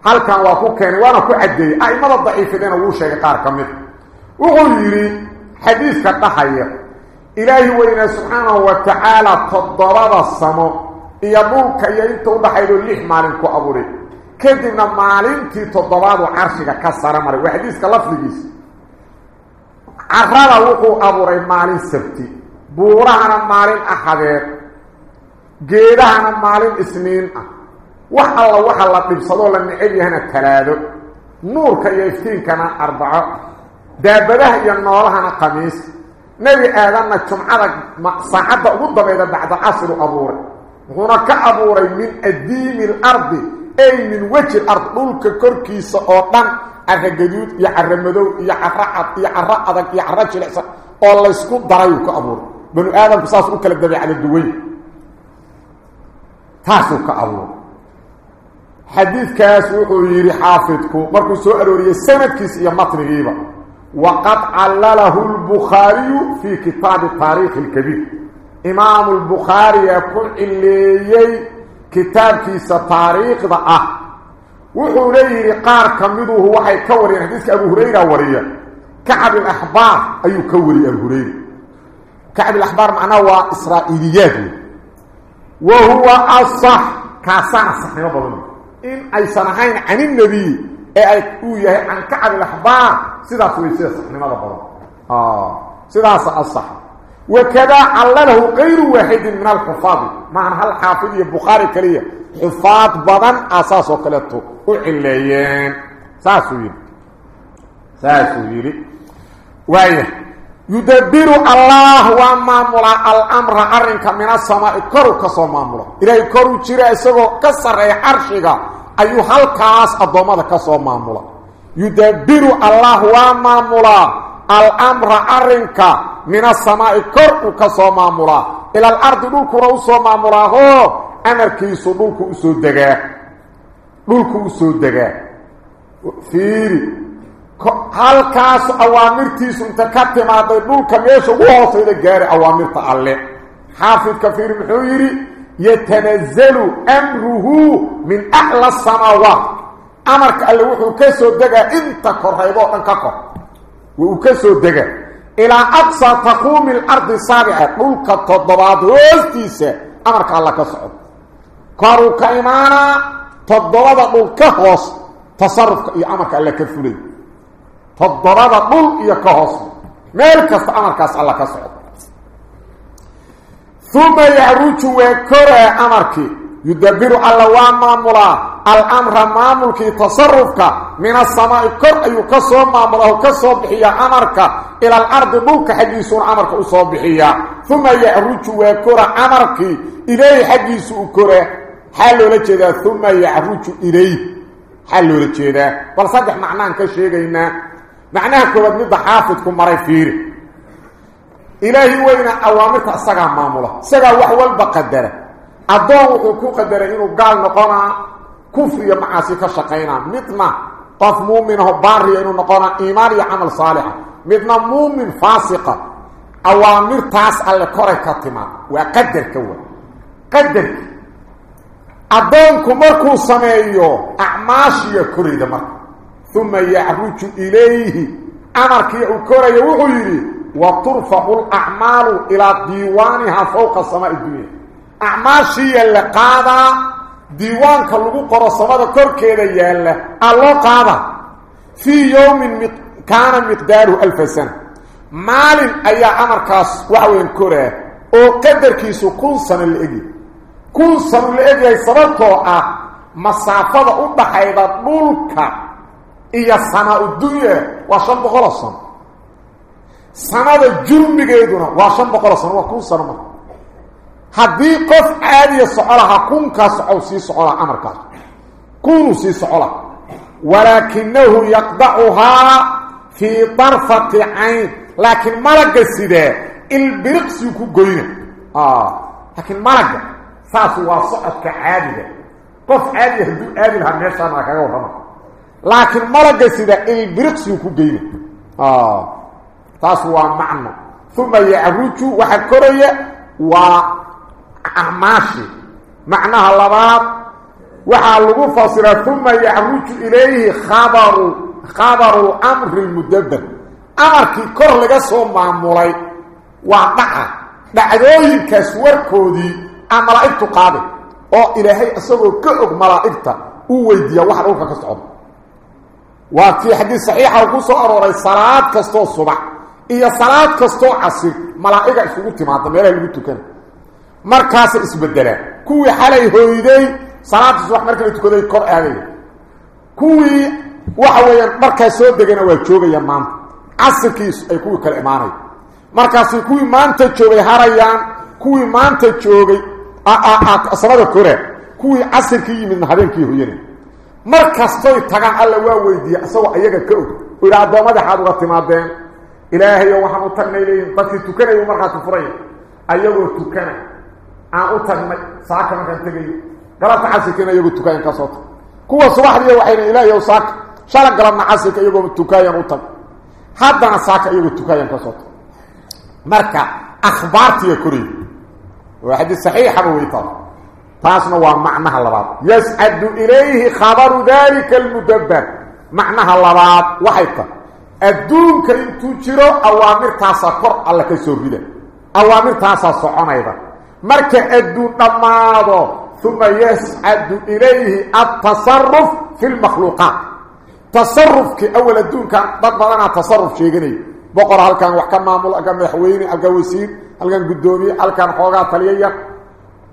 halkan waa ku keenay waana ku caddeeyey a'imada daciifidena wuu sheegay qaar ka mid wuxuu yidhi xadiiska dhahaya ilaahi weynaa subxaanahu wa tacaala toddobada samo iyo dhulka iyo inta udhaxaydo lix maalin ku abuuray kadibna maalintii toddobaadu carshiga ka sara maray waa xadiiska lafdigiisa carada wuxuu abuuray maalin sabti buurahana maalin axadeed geedahana maalin isniin ah wax alla waxa la dhibsadoo abuuray wuxuuna ka abuuray min adiimi alardi ay min weji ard dhulka korkiisa oo dhan cara gaduud iyo cara madow iyo cara cad iyo caro adag iyo caro jilicsan oo laysku darayuu ka abuuray banu aadamku saas u kala dabeecada duway taasuu ka abuuray xadiidkaas wuxuu yidhi xaafidku markuu soo arooriyey sanadkiisa iyo matnigiiba وقد علله البخاري في كتاب التاريخ الكبير. إمام البخاري يقول اللي ي كتاب في التاريخ ضعة. وحوري قار كمده وهي كور حديث أبو هريرة وريا. كعب الأحبار اي كور أبو هريرة. كعب الأحبار معناه هو إسرائيليات. وهو أصح. كصح صح يا بابا إن أي صنعين عن النبي ee ay uu yahay can kacab ilaxbaar sidaas wey sida saxnimada badan. Sidaasa asax وكذا علله غير واحد من الحفاظ معنى هل حافظ البخاري كليه حفاظ بدن أساس وكلته وعليين ساسويل ساسويل وهي يدبر الله وما ملا الامر ارنك من السماء كرو كسومامله إلى كرو جيره ايو هلكاس ادومده كسومامله يدبر الله وما ملا الامر ارنك من السماء كرء كسوما مرا إلى الأرض دولك روسوما مرا هو أمر كيسو دولك أسو دقاء دولك أسو دقاء fiiri halkaas awaamirtiisu inta ka timaaday dhulka meesha ugu hoosayda gaari awaamirta alle. Xaafidka fiiri muxuu yidhi يتنزل أمره من أعلى السماوات. أمرك اللي وحو كسو دغا إنت كرهيبو ان ككر وكسو دغا إلى أقصى تقوم الأرض السابعة. طولك تضباد وستيس أمرك الله كسو كارو كيمانا تضباد طولك هوس تصرف يا أمرك الله كفلي تضباد طول يا كهوس. ملكك أمرك الله كسو ثم يعرج وكرى أمرك. يدبر على وما مولا الأمر ما ملك تصرفك. من السماء كر اي قصو ما مولاه كصوب هي أمرك. إلى الأرض بوك حديث أمرك صوب هي ثم يعرج وكرى أمرك. إلى حديث كر حل لجد. ثم يعرج الي حل لجد. بل صدق معناه كشيغينا معناه كود مد حافظكم مريفير. إلهي وين أوامرك أساقا مامولا سيقا وحوال بقدره أدوه وكو قدره إنو قال نقونا كفري معاسي كشقينا. مثل طف مؤمن هو باري إنو نقونا إيمان يعمل صالح متنا مؤمن فاسقة. أوامر تاس على كوري كاتما. وأقدر كوه قدر. أدوه مركو سمعيه أعماشي كريد مركو ثم يعرج إليه. أمرك يعكوري وغيري وترفع الأعمال إلى ديوانها فوق السماء الدنيا. أعماشي اللي قادة ديوان كاللقوق والسماء كور كيدي الله قادة في يوم مت... كان مقداره ألف سنة. مال أي عمر كاس وعوين أو وقدر كيسو كل سنة لإجي كل سنة لإجي سببته مسافة أبحيدة ملكة إيا السماء الدنيا وشان بغلصان سنة الجرم بيدنا واشن بقر سنة وكون سنة حبي قف عادي صحرها كون كاس أو سي صحرا امرك كون سي صحرا ولكنه يقطعها في طرفة عين. لكن ملك السيده البرقس يكون آه. لكن ملك صاف وصحك عادي قف عادي هدو عادي لها الناس لكن لك السيده البرقس يكون آه. Taas waa macno uma yacruju waxa koraya waa acmaashi macnaha labaad waxaa lagu fasiraa uma yacruju ilayhi khabaru khabaru amri lmudabar amarkii kor laga soo maamulay waa dhaca dhacdooyinkaas warkoodii aa malaa'igtu qaaday oo ilaahay isagoo ka og malaa'igta uu weydiiya waxa dhulka ka socda waa tii xadiis saxiixa uu ku soo arooray salaad kastoo subax iyo salaad kastoo casir malaa'iga isugu timaada meelaha lagu tukana. Markaasay isbedelaan kuwii xalay hooyday salaada subax marka la tukaday kor aadaya. Kuwii waxa weeyaan markaa soo degana waa joogayaan maanta. Casirkiis ay kuwii kale imaanaya markaasay kuwii maanta joogay harayaan kuwii maanta joogay samada koraa kuwii casirkii yimidna habeenkii hoyanay mar kastoy tagaan alla waa weydiiya isagoo ayaga ka og u yidha addoommada xaad uga timaadeen إلهي وحن تغنيلين تكي تكنا يوم مرقة تفرين أيضا أيوه تكنا أن آه أتغني ساكا مكان تغيي قلت عسكينا يوم تكاين كسوط كوة صباح ليه وحين إلهي وساك. شارك قلت عسكا يوم تكاين أتغ حدا ساكا يوم تكاين كسوط مركة أخبارتي يكري واحد صحيح هو يطال فاسنا ومعنى اللبات يسعد إليه خبر ذلك المدبر. معنى اللبات وحيطة adduunka intuu jiro awaamirtaasaa kor alla ka soo rida. Awaamirtaasaa soconayda. Marka adduun dhammaado uma yascadu ilayhi altasaruf fi lmakhluuqaat tasarufkii awal adduunkan dad badanaa tasaruf sheeganaya boqor halkan wax ka maamul halkan madaxweyne halkan wasiir halkan guddoomiye halkan xoogaa taliyaya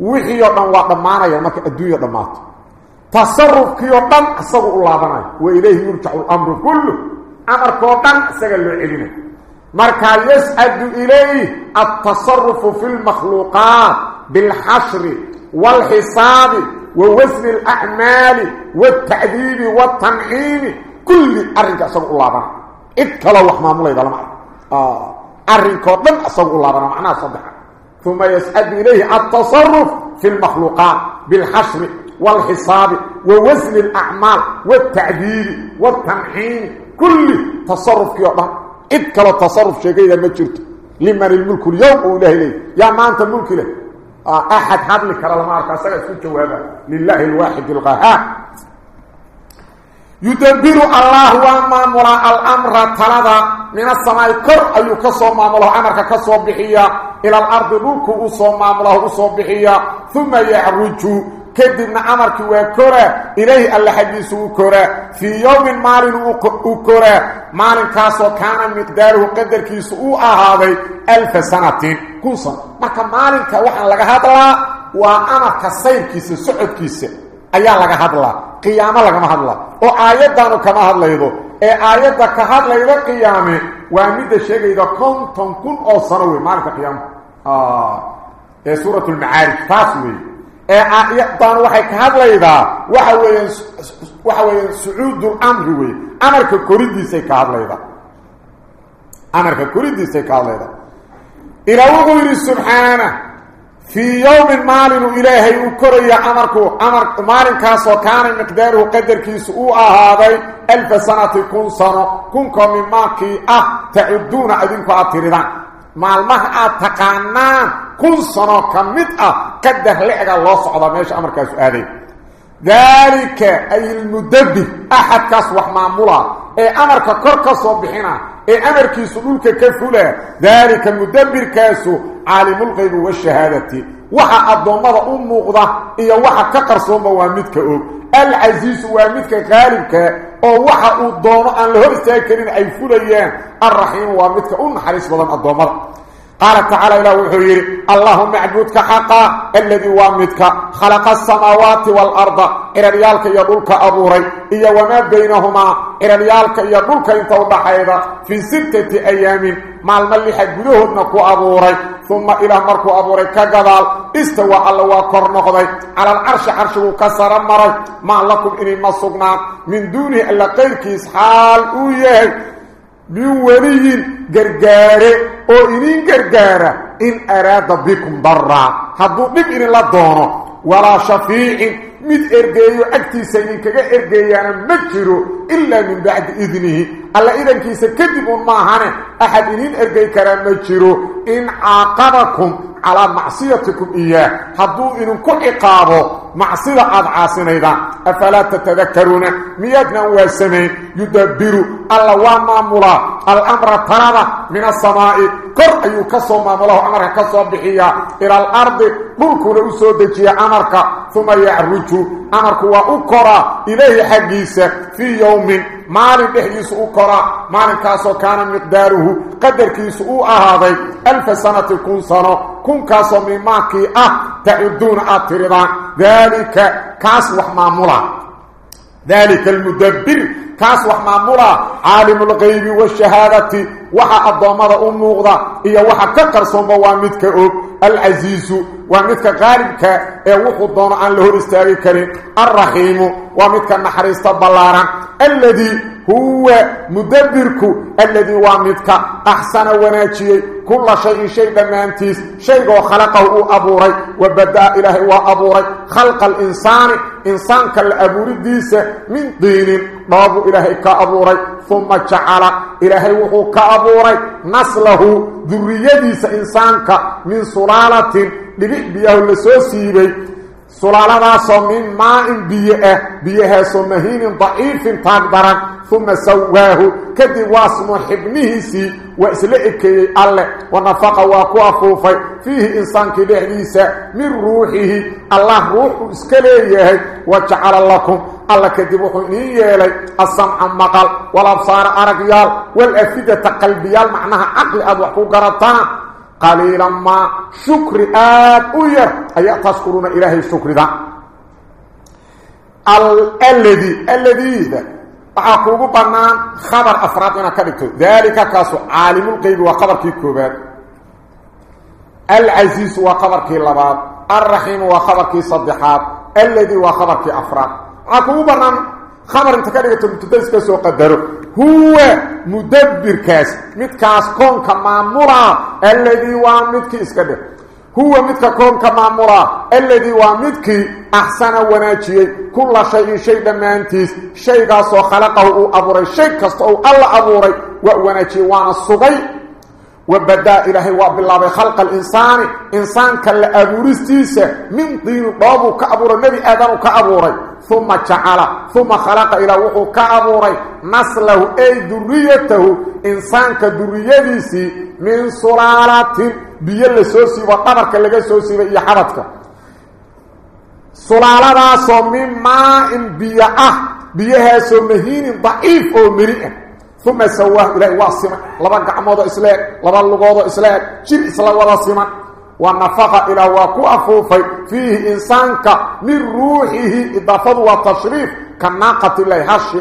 wixii oo dhan waa dhammaanaya marka adduunya dhammaato. Tasarufkii oo dhan isagu u laabanayo wa ilayhi yurjacu lamru kullu أمر كوكان سغل لينا مركا يسعد إليه التصرف في المخلوقات بالحشر والحصاب ووزن الأعمال والتعذيب والتنعيم. كل أرجع سب الله بنا. اتلا وحما مليد لما آه. ثم يسعد إليه التصرف في المخلوقات بالحشر والحصاب ووزن الأعمال والتعديل والتنعيم. كل تصرف كيوضا إذ كلا تصرف شيء إذا ما جرت. لمن الملك اليوم أوله إليه. يا ما أنت الملك له. أحد هذا لك رلما أركاسك اسكت جوابا لله الواحد الغهاء يدبر الله وما مراء الأمر تلدا من السماء. كر أي كسو مامله أمرك كسو بحيا إلى الأرض لوك أسو مامله أسو بحيا ثم يعرج كدبنا أمرك وكرة إليه الله حديث وكرة في يوم مال وكرة مال كاسو كان مقداره قدر كيسو هذا ألف سنة كوسا marka maalinka waxaan laga hadlaa waa amarka sayrkiisa socodkiisa ayaa laga hadlaa qiyaamo lagama hadlaa oo aayaddaanu kama hadlaydo ee aayadda ka hadlayda qiyaame waa midda sheegayda konton kun oo sano wey maalinka qiyaamo ee suurat lmacaarij taas wey aayaddaanu waxay ka hadlaydaa waxa weeyaan waxa weeyaan sucuud lamri wey amarka koridiisay ka hadlaydaa amarka koridiisay ka إلى وغير سبحانه في يوم مالن إلهي أكري أمركو أمر مالن كاسو كان مقداره قدر كيسو هذا ألف سنة كن سنة كنكم من ماكي أه تعدون أذنكو أتردان مالمه أتقانان كن سنة كمتأ كده لعق الله صعب ماشي أمر كاسو هذا ذلك أي المدبر أحد كاسو معمولا أي أمرك كركسو بحنا اي امركيسو دولك كفوله ذلك المدبر كاسو عالم الغيب والشهادة. وحا أو waxa ka qarsooma waa midka og al aziz waa midka qaalibka oo waxa uu doono aan la hor istaag karin ay fulayaan arrahim waa midka u naxariis قال تعالى إلى وحير اللهم عبودك حقا الذي وامدك خلق السماوات والأرض إلى ريالك يدولك أبوري إيا وما بينهما إلى ريالك يدولك انت وضحيدا في ستة أيام مع الملح قدوه أبوري ثم إلى مركو أبوري كقبال استوى الله وكر نقضي على العرش عرشه كسر مري ما لكم إني مصقنا من دونه إلا قيرك إسحال أويه. من ولي غرغاره أو إنين غرغاره إن أراد بكم ضرا. حدو دب إن لا دونو ولا شفيع مد ارغيو اكتيسا ان كغا ارغيانا ما جيرو الا من بعد اذنه الله اذا كيس كدب ما هانه احد انين ارغي كرا ما جيرو ان عاقبكم على معصيتكم اياه حدو ان كل عقابه معصيه قد عاصنيدا افلا تتذكرون ميادنا واسمين يدبر الله ومامولا الامر طلب من السماء كر ايو كسو ماموله أمر كسو بخيا إلى الأرض ملكنا اسو دجي أمرك وأكرا إليه حقيسة في يوم مال تحيس أكرا مال كاسو كان مقداره قدر كيس أهضي ألف سنة كون سنة كون كاسو مماكي ا تعدون اترى ذلك كاس وحمامولا ذلك المدبر كاس وحما مرا عالم الغيب والشهادة وحا الضمر أموغضة إيا وحا كقرصون بوامدك أوب العزيز ومدك غاربك وحو الضون عن له الاستاذي الكريم الرحيم ومدك النحريس تبالارا الذي هو مدبرك الذي وامدك أحسن وناتشي كل شيء شيء بمانتيس شيء خلقه أبوري وبدأ إله وأبوري خلق الإنسان إنسان كالأبور الديس من دين ضابو إلهي كأبوري ثم جعل إلهي وحو كأبوري. نسله ذريديس إنسان من سلالة لبئبيه اللي سوسيبي سلالة من ماء بيئة بيئة سمهين ضعيف تقدرا ثم سواه كدي واسم حبنه سي وإسلئك الله ونفق وكوافوفي فيه إنسان كدهديسة من روحه. الله روح إسكاليه وجعل لكم الله كدبوه إيالي السمع مقال والأبصار أرقيال والأفدة قلبيال معناها عقل أبوحكو قرطان. قليلا ما شكر آد أير أي تذكرون إلهي الشكر ذا الذي الذي ذا وحقوق بنان خبر أفرادنا كذلك ذلك كاسو عالم الغيب وخبر كي كوبات العزيز وخبر كي الرحيم وخبر كي صدحات الذي وخبر كي أفراد. وحقوق بنان خبر انت كذلك تدسك سو قدره هو مدبر كاس مد كاس كون كمامورا. الذي وامدك اسكده. هو مدك كون كمامورا. الذي ومدك أحسن وناجي. كل شيء شيء دمانتيس. شيء قاسو خلقه أبوري. شيء كستو الله أبوري. وناجي وأنا الصغي وبدأ إلهي وبالله خلق الإنسان. إنسان كالأبورستيس من طين بابو كأبور. النبي آدم كأبوري ثم جعل. ثم خلق إلى وحو كأبوري نسله أي ذريته. إنسان كذريتيسي من سلالة بيال سوسي وطبرك اللي سوسي وإيا حبتك. سلالة سو من ماء ثم سواه إليه واصما لبا قعمود إسلاك لبا اللغوض إسلاك جر إسلاك واصما ونفق إلى واكو أفوفي فيه إنسانك من روحه إضافة وتشريف. كناقة الله هشي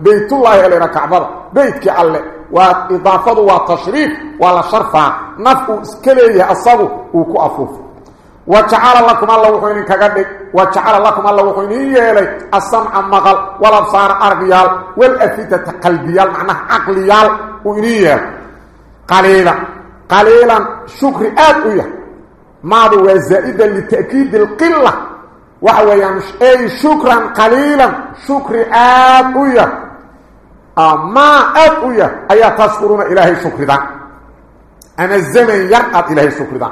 بيت الله إلينا كعبر بيتك الله. وإضافة وتشريف. ولا شرفة نفق إسكاليه أصابه. وكو أفوف وجعل لكم الله وحينين كغدك وجعل لكم الله وحينين يلي السمع مغل والأبصار ارغيال والأفئدة قلبيال معناه عقليال وإنيه قليلا قليلا شكر آدوية ماذا هو زائدا لتأكيد القلة. وهو يعني أي شكرا قليلا شكر آدوية ما آدوية أي تشكرون إلهي شكر ذا أنا الزمن يرأت إلهي شكر ذا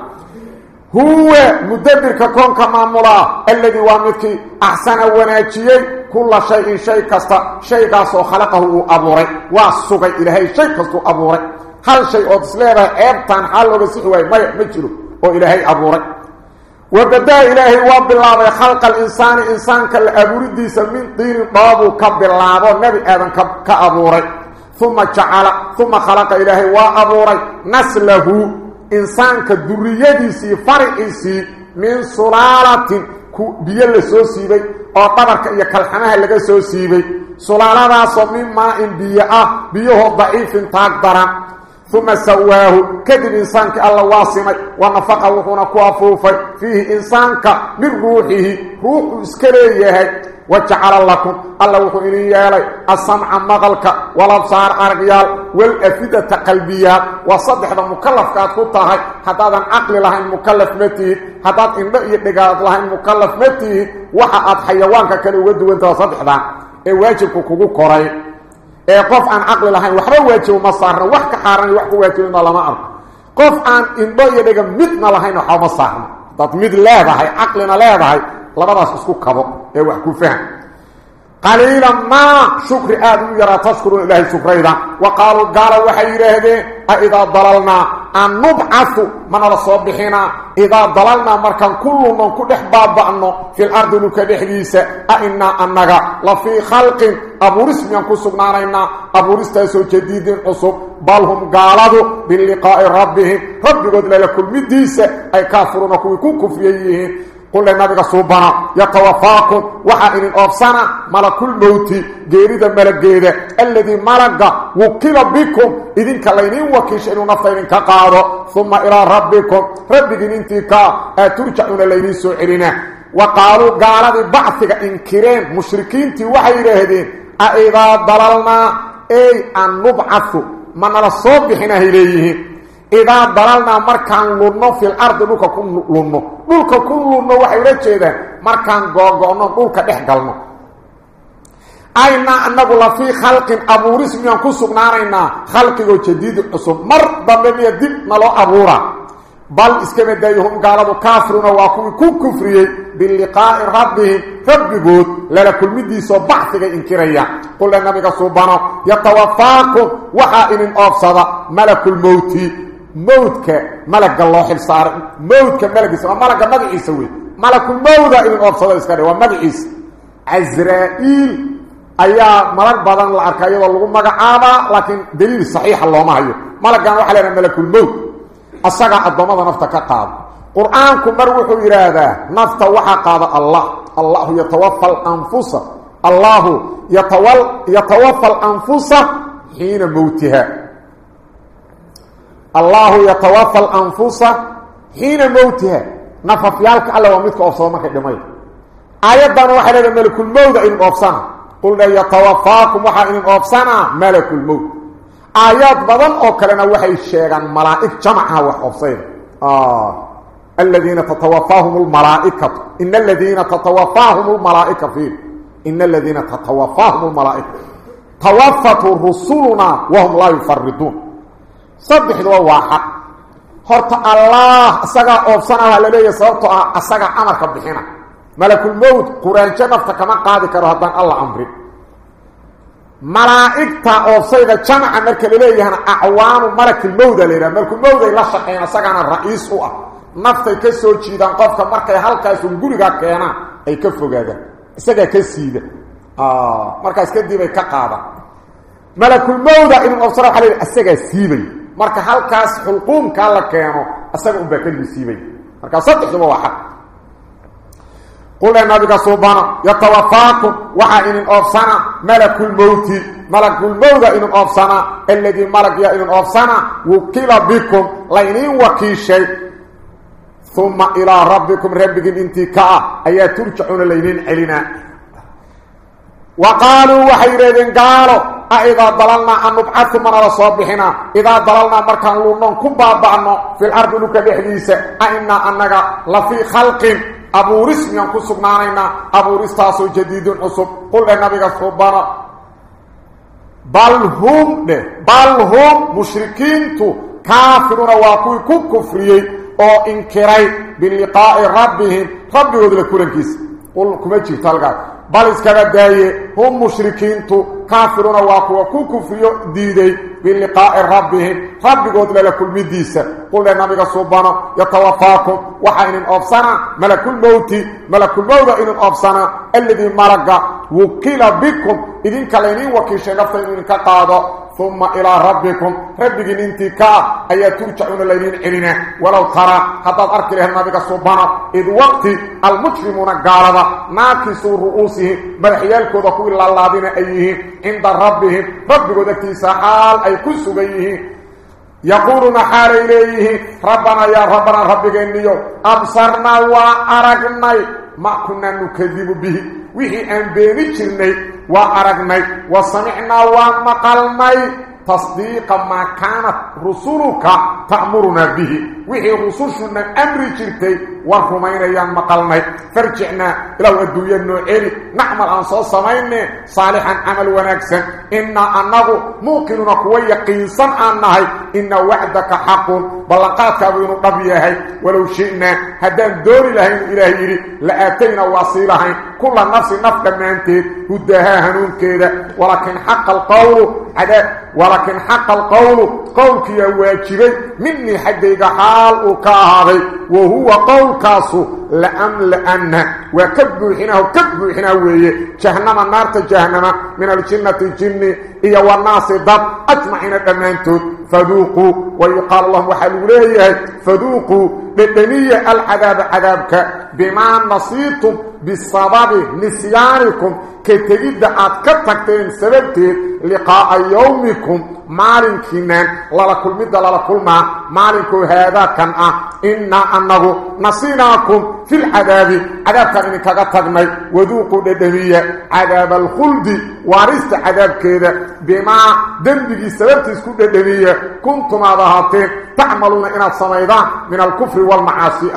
هو مدبر كون كمامولا الذي وامدك أحسن وناجيي كل شيء شيء كستا. شيء كاسو خلقه أبوري. واسوغ إلهي شيء كسو أبوري. هل شيء ادسليبا ايبتان حلو بسخوي ما مجرو أو إلهي أبوري. وبدا إلهي وبالله خلق الإنسان. إنسان كالابورديس من طين بابو كبلابو. نبي آدم كأبوري. ثم جعل ثم خلق إلهي وأبوري. نسله إنسانك دريديسي فرعيسي من سلالة بيا لسو سيبي أو طبرك إيا كالحماها لغا سو سيبي. سلالة صميم ماء بيا بيهو ضعيف تاقدرا ثم سواه. كذب إنسانك الله واصمي ونفق وحونا كوافوفي فيه إنسانك من روحه. روح اسكريه وجعل لكم. الله وحونا يالي. السمع مغلك والأبصار أرغيال. والأفئدة قلبيه وصدح المكلف كاد كنتahay hadaadan aqli lahayn mukallaf mati hadaad indho iyo dhigaad lahayn mukallaf mati waxa aad xayawaanka kale uga duwanta saddexda ee waajibku kugu koray ee qof aan aqli lahayn waxba waajib ma saarna wax ka xaaran wax ku waajibna lama arko qof aan indho iyo dhiga midna lahayn waxa ma saarna dad mid leedahay aqlina leedahay labadaas isku kabo ee wax ku faham قليلا ما شكر آدم يرى تشكر إلهي شكريدا وقالوا قالوا وحيره إذا ضللنا أن نبعث. من الصبحنا إذا ضللنا مركان كل من كل إحباب أنه في الأرض لك بحديثة أئنا أنك لفي خلق. أبو رسم ينكو سبنانينا أبو رسم جديد عصب. بل هم قالوا باللقاء ربهم. رب قد لكل مديسة أي كافرون كوي كفريين قل لنبي صوبنا. يتوفاكم. وحائن الأفسانة ملك الموت. جيريدا ملقيدا الذي ملق وكل بكم. إذن كاللينين وكيش إنو نفتين كقارو ثم إلى ربكم. ربك انتكا ترجعون اللينين سوعرنا وقالوا قالوا بعثك إنكرين مشركين تي وحي رهدين. أئذا ضللنا؟ أي أن نبعث. من الصوبحنا إليهم إذا ضللنا مركان لنو في الأرض لك كن لنو. لك كن لنو وحي رجيدا مركان غوغونو لك دحقلنو أينا أنه لفي خلق أبو رسم ينكو سبنانينا خلق جديد عصب مر ضمني دب نلو أبورا. بل اسكما دايهم قالوا كافرون واكوي كو كفريي باللقاء ربهم. ربكود لكل مدي سو بعثك إنكريا. قل النبي سبحانه يتوفاكم وحائن أفسد. ملك الموت. موتك ملك الله حلصار موتك ملك اسمه ملك مدعي سوي ملك الموت إن أفسد إسكاري. ومدعيس. عزرائيل. Ayaa malag badan la arkay iyadoo lagu magacaaba laakiin daliil saxiix looma hayo malagan waxa leeyahay malakul maut asaga adoomada nafta ka qaado quraanku mar wuxuu yiraahdaa nafta waxa qaada allah allah yatawaffa al-anfusa allah yatawal yatawaffa al-anfusa hina mautiha الله يتوفى الأنفس حين موتها نففيالك الله ومدك أفصامك دمي آيات واحد لنا ملك الموت إن أفصانا قلنا يتوفاكم وحا إن أفصانا ملك الموت. آيات بدن أو كلنا وحي الشيغان ملائك جمعها وحفصين آه. الذين تتوفاهم الملائكة. إن الذين تتوفاهم الملائكة فيه إن الذين تتوفاهم الملائكة. توفت رسولنا وهم لا يفردون. صدح ذو واحد. هرت الله أساقا أوبسنا لليه صورته أساقا أمرك بحنا ملك الموت قرآن جنفت كما قادي كرهدان الله أمري ملائكة أوبسيغا جمع مرك لليه أعوام ملك الموت لليه ملك الموت لا شقين أساقا الرئيس هو keenaan ay ka fogaadaan isaga ka siida ah markaas kadib ay ka qaadaan malakul mawda in afsara xalay isaga siibay marka halkaas xulquumka la keeno isaga un baa ka siibay marka saddexduba waa xaq قل النبي سبحانه يتوفاكم. وحا إن أفسنا ملك الموت. ملك الموت إن أفسنا الذي ملك يا إن أفسنا وكيل بكم. لينين وكي شيء ثم إلى ربكم ربكم انتكاء أي ترجعون لينين علينا. وقالوا وحيرين قالوا أئذا ضللنا أن نبعث من رصابحنا إذا ضللنا مركان لونون كبابعنا في الأرض لك بحديثة أئنا أنك لفي خلق. أبو رسم ينقصب معنا أبو رستاس جديد حسب قل النبي سبحانه بل هم بل هم مشركين كافرون واقوي كفريين أو انكراي بلقاء ربهم رب ودل كلنكيس قل كما جيت halka hum mushrikiintu kaafiruna waa kuwa ku kufriyo diiday biliqaa'i rabbihim rabbigood lala kulmidiisa qulna nabiga subhana yatawafaakum waxa inin ofsana malakul mawti malakul mawda inin ofsana alladhi maraga wukila bikum idin kaleeni wakiishay nafta idin ka qaado ثم إلى ربكم. ربك انتكاء أي ترجعون لين علنا ولو ترى حتى أرك له النبي سبحانه. إذ وقت المجرمون قالوا ناكسوا رؤوسهم مرحيالكو ذكو إلا الذين أيهم عند ربهم ربك ذكي سحال أي كسوا بيهم يقولون حال إليه. ربنا يا ربنا ربك إنيو أبصرنا وأرقنا. ما كنا نكذب به. وحي أن بيني جرني وأرقنا وسمعنا ومقلنا تصديق ما كانت رسولك تأمرنا به. وحي رسولنا أمر جرتي ورمينا يان مقلنا فرجعنا إلى الدوية النوعيري نعمل أنصار سمين صالحا عمل ونكسا إنا أنه ممكن نقوي يقينصا أنه إن وعدك حق بلنقاتك أبين قبيهي ولو شئنا هدان دور لهين إلهي لآتينا واصيلهين كل نفس نفق مانتين هدها هنون كده ولكن حق القول ولكن حق القول قولك يا واجبي مني حديق حال وكاهري وهو قول كاسو لأملأن وكبوحنا وكبوحنا ويه جهنم النار جهنم من الجنة الجن إيا والناس ضب أجمعين الأمانتود فذوقوا. ويقال الله وحلو ليه فذوقوا. بالدنية العذاب عذابك. بما نصيتم بسبب نسيانكم كتجد أتكتكتين سببتين لقاء يومكم. مالكنا للا كل مدى للا كل ما. مالكو هذا كان إنا أنه نصيناكم في العذاب. عذاب كان كغتغني وذوقوا الدنيا عذاب الخلد. وارست عذاب كده بما دنبغي سببتي اسكو الدنيا كنتم ظهرتين تعملون إن الصميدان من الكفر والمعاصي.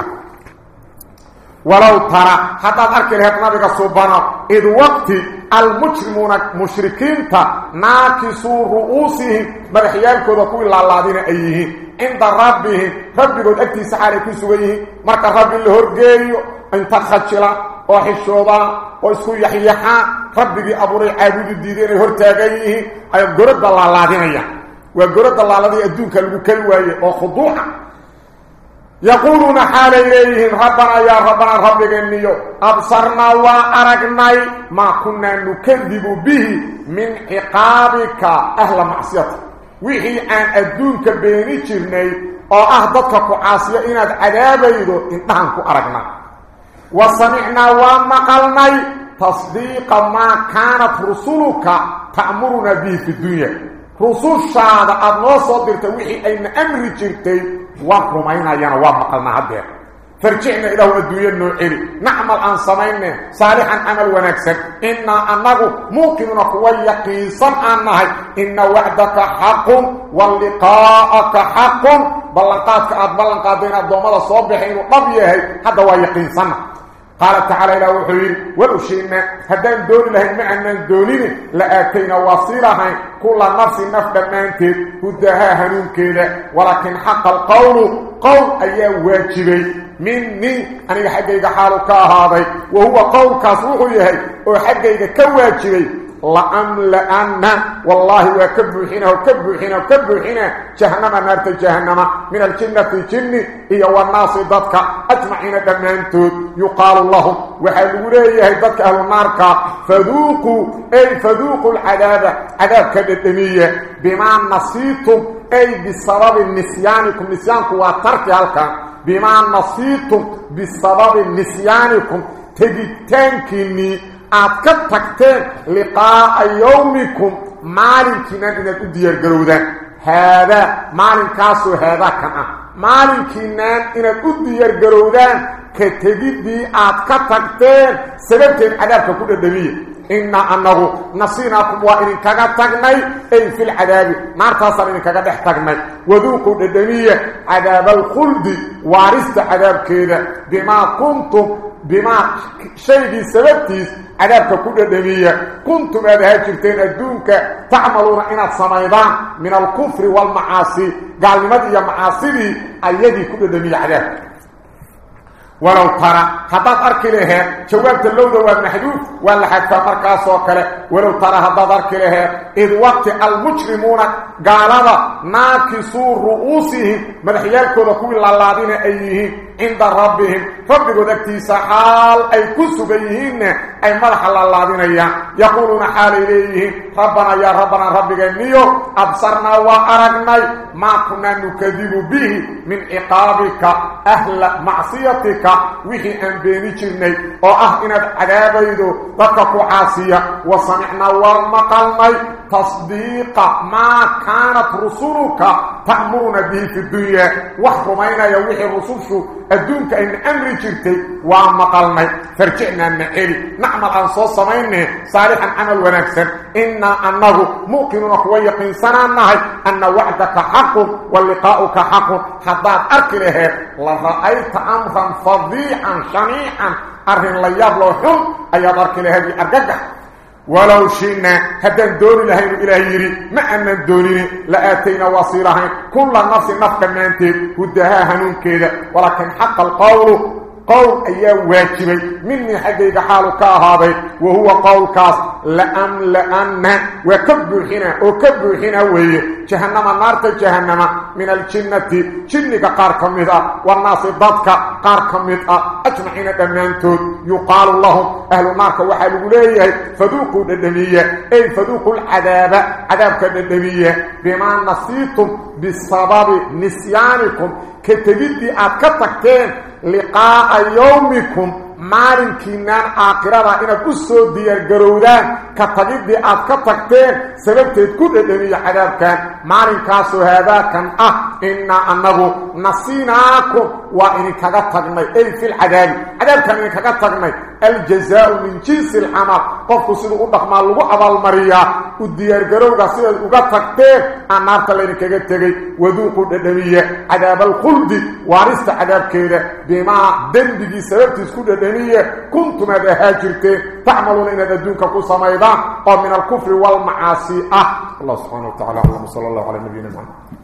ولو ترى. حتى أرك نبيك سبحانه. إذ وقت المجرمون مشركين ناكسوا رؤوسهم. مرحيال كذا الله الذين أيهم. عند ربهم. ربك أكتي سحالي كسويه مركا رب اللي هرقيو أنت خجلا. وحشوضا واسكو يحيحا ربك أبوري عابد الديدين هرتاقيه أي قرد الله الذين وقرد الله الذي أدونك المكلوية وخضوحا يقولون حال إليهم ربنا يا ربنا ربك إنيو. أبصرنا وأرقنا ما كنا نكذب به من عقابك. أهل معصيتك وحي أن أدونك بيني جرني. أو أهدتك كعاصية. إناد عذابيدو إنتهنك أرقنا. وسمعنا ومقلنا تصديق ما كانت رسولك تأمرنا به في الدنيا. رسول شاد أدنو صدرت وحي أين أمر جرتي وحرمينا يانا ومقلنا هدير فرجعنا إلى الدنيا النوعي نعمل عن سمين صالحا عمل ونكسر إنا أنه ممكن نقوى يقيسا أنه إن وعدك حق واللقاءك حق soo baxay inuu dhab yahay hadda waa yaqiinsanna. قال تعالى إلى وحير والوشين هدان دون له معنى دونين لآتين واصيرها كل نفس نفدا مانتد هدها هنون كذا ولكن حق القول قول أيها واجبي مني أنا حقا حالك هذا وهو قول كاسوح يهي وحقا إذا لأملأن. والله وكبوحنا وكبوحنا وكبوحنا جهنم نارت جهنم. من الجنة جن هي والناس ضدك. أجمعين دمانتود يقال لهم وحلوليه ضدك أهل النار فذوقوا. أي فذوقوا العذاب. عذاب كالدنية بما نصيتم أي بسبب نسيانكم. نسيانكم وترك هلك بما نصيتم بسبب نسيانكم. تجتانكني aad ka tagteen liqaa'a yawmikum maalinkiinaan inaad u diyaargarowdaan haadaa maalinkaasoo haadaa kan ah maalinkiinaan inaad u diyaargarowdaan ka tegiddii aad ka tagteen sababteed cadaabka ku dhadhamiya إنا أنه نصيناكم وإن كغا تغني أي في العذاب. ما ارتصر إن كغا تغني وذوقوا الدنيا عذاب الخلد. وارست عذاب كذا بما كنتم بما شيء سببتيس عذابك كل الدنيا. كنتم هذا الشرطين الدونك تعملون إن الصميدان من الكفر والمعاصي. قال لماذا يا معاصي أيدي كل الدنيا عذابك ولو ترى حداد أركي لها جوابت اللوذة والمحدود ولا حتى مركز وكله ولو ترى حداد أركي لها إذ وقت المجرمون قالوا ناكسوا رؤوسهم. مدحيالكو ذكو اللالذين أيهم عند ربهم. ربكو ذكتيسا حال أي كسو بيهن أي اللالذين أيهم يقولون حال إليهم ربنا يا ربنا ربك إنيو أبصرنا وأرقنا. ما كنا نكذب به من عقابك. أهل معصيتك. وحي أن بيني جرني وأه إناد عذابيدو ضدك عاسية وصنعنا ومقلنا تصديق ما كانت رسولك. تأمرون به في الدنيا وحرمينا يوحي رسولك الدنك إن أمر جرتي ومقلنا فرجعنا النعيل نعمل عن صوت سمينه صالحا عمل ونكسر إنا أنه موقن هو يقين سنة أن وعدك حق ولقاؤك حق. حضات أركله لرأيت أمرا فضيعا شنيعا. أرهن لياب له حم أيضا أركله هذه أرقق ولو شئنا هدان دوني لهين إلهي يري. ما أنن دوني لآتينا وصيرهين كل نفس نفق مانتي هدها هنون كده ولكن حق القول قول أيها واجبي. مني حقيقة حالك هذا وهو قول كاس لأملأن وكبوحنا وكبوحنا وهي جهنم نارت جهنم. من الجنة. جنك قار كمدا والناس ضدك قار كمدا أجمعين دمانتود يقال لهم أهل النار وحالوا ليه فذوقوا الدمية أي فذوقوا العذاب. عذابك الدمية بما نصيتم بسبب نسيانكم. كتبدي أتكتكتين لقاء يومكم مارنكينا آقرابا إنا كسو ديار جرودان كتغيب دي آت كتغتين سبب تيكود دمية حداب كان مارنكاسو هادا كان أه إنا أنغو نسيناكم وإنكاقتغمي أي في الحداب حداب كان إنكاقتغمي الجزاء من جنس الحمار قفك سيدو قدق ما لغو عبال مريا. وديار قروغا سيدو قدق تكتير النار تلين كغتغي وذوقو ددمية. عذاب القلد وارست عذاب كيدا بما دن بجي سببتس كو ددمية. كنتم ادى هاجرتين تعملون أنا ددونك كو سميدا ومن الكفر والمعاسي آه. الله سبحانه وتعالى اللهم صلى الله على نبينا محمد.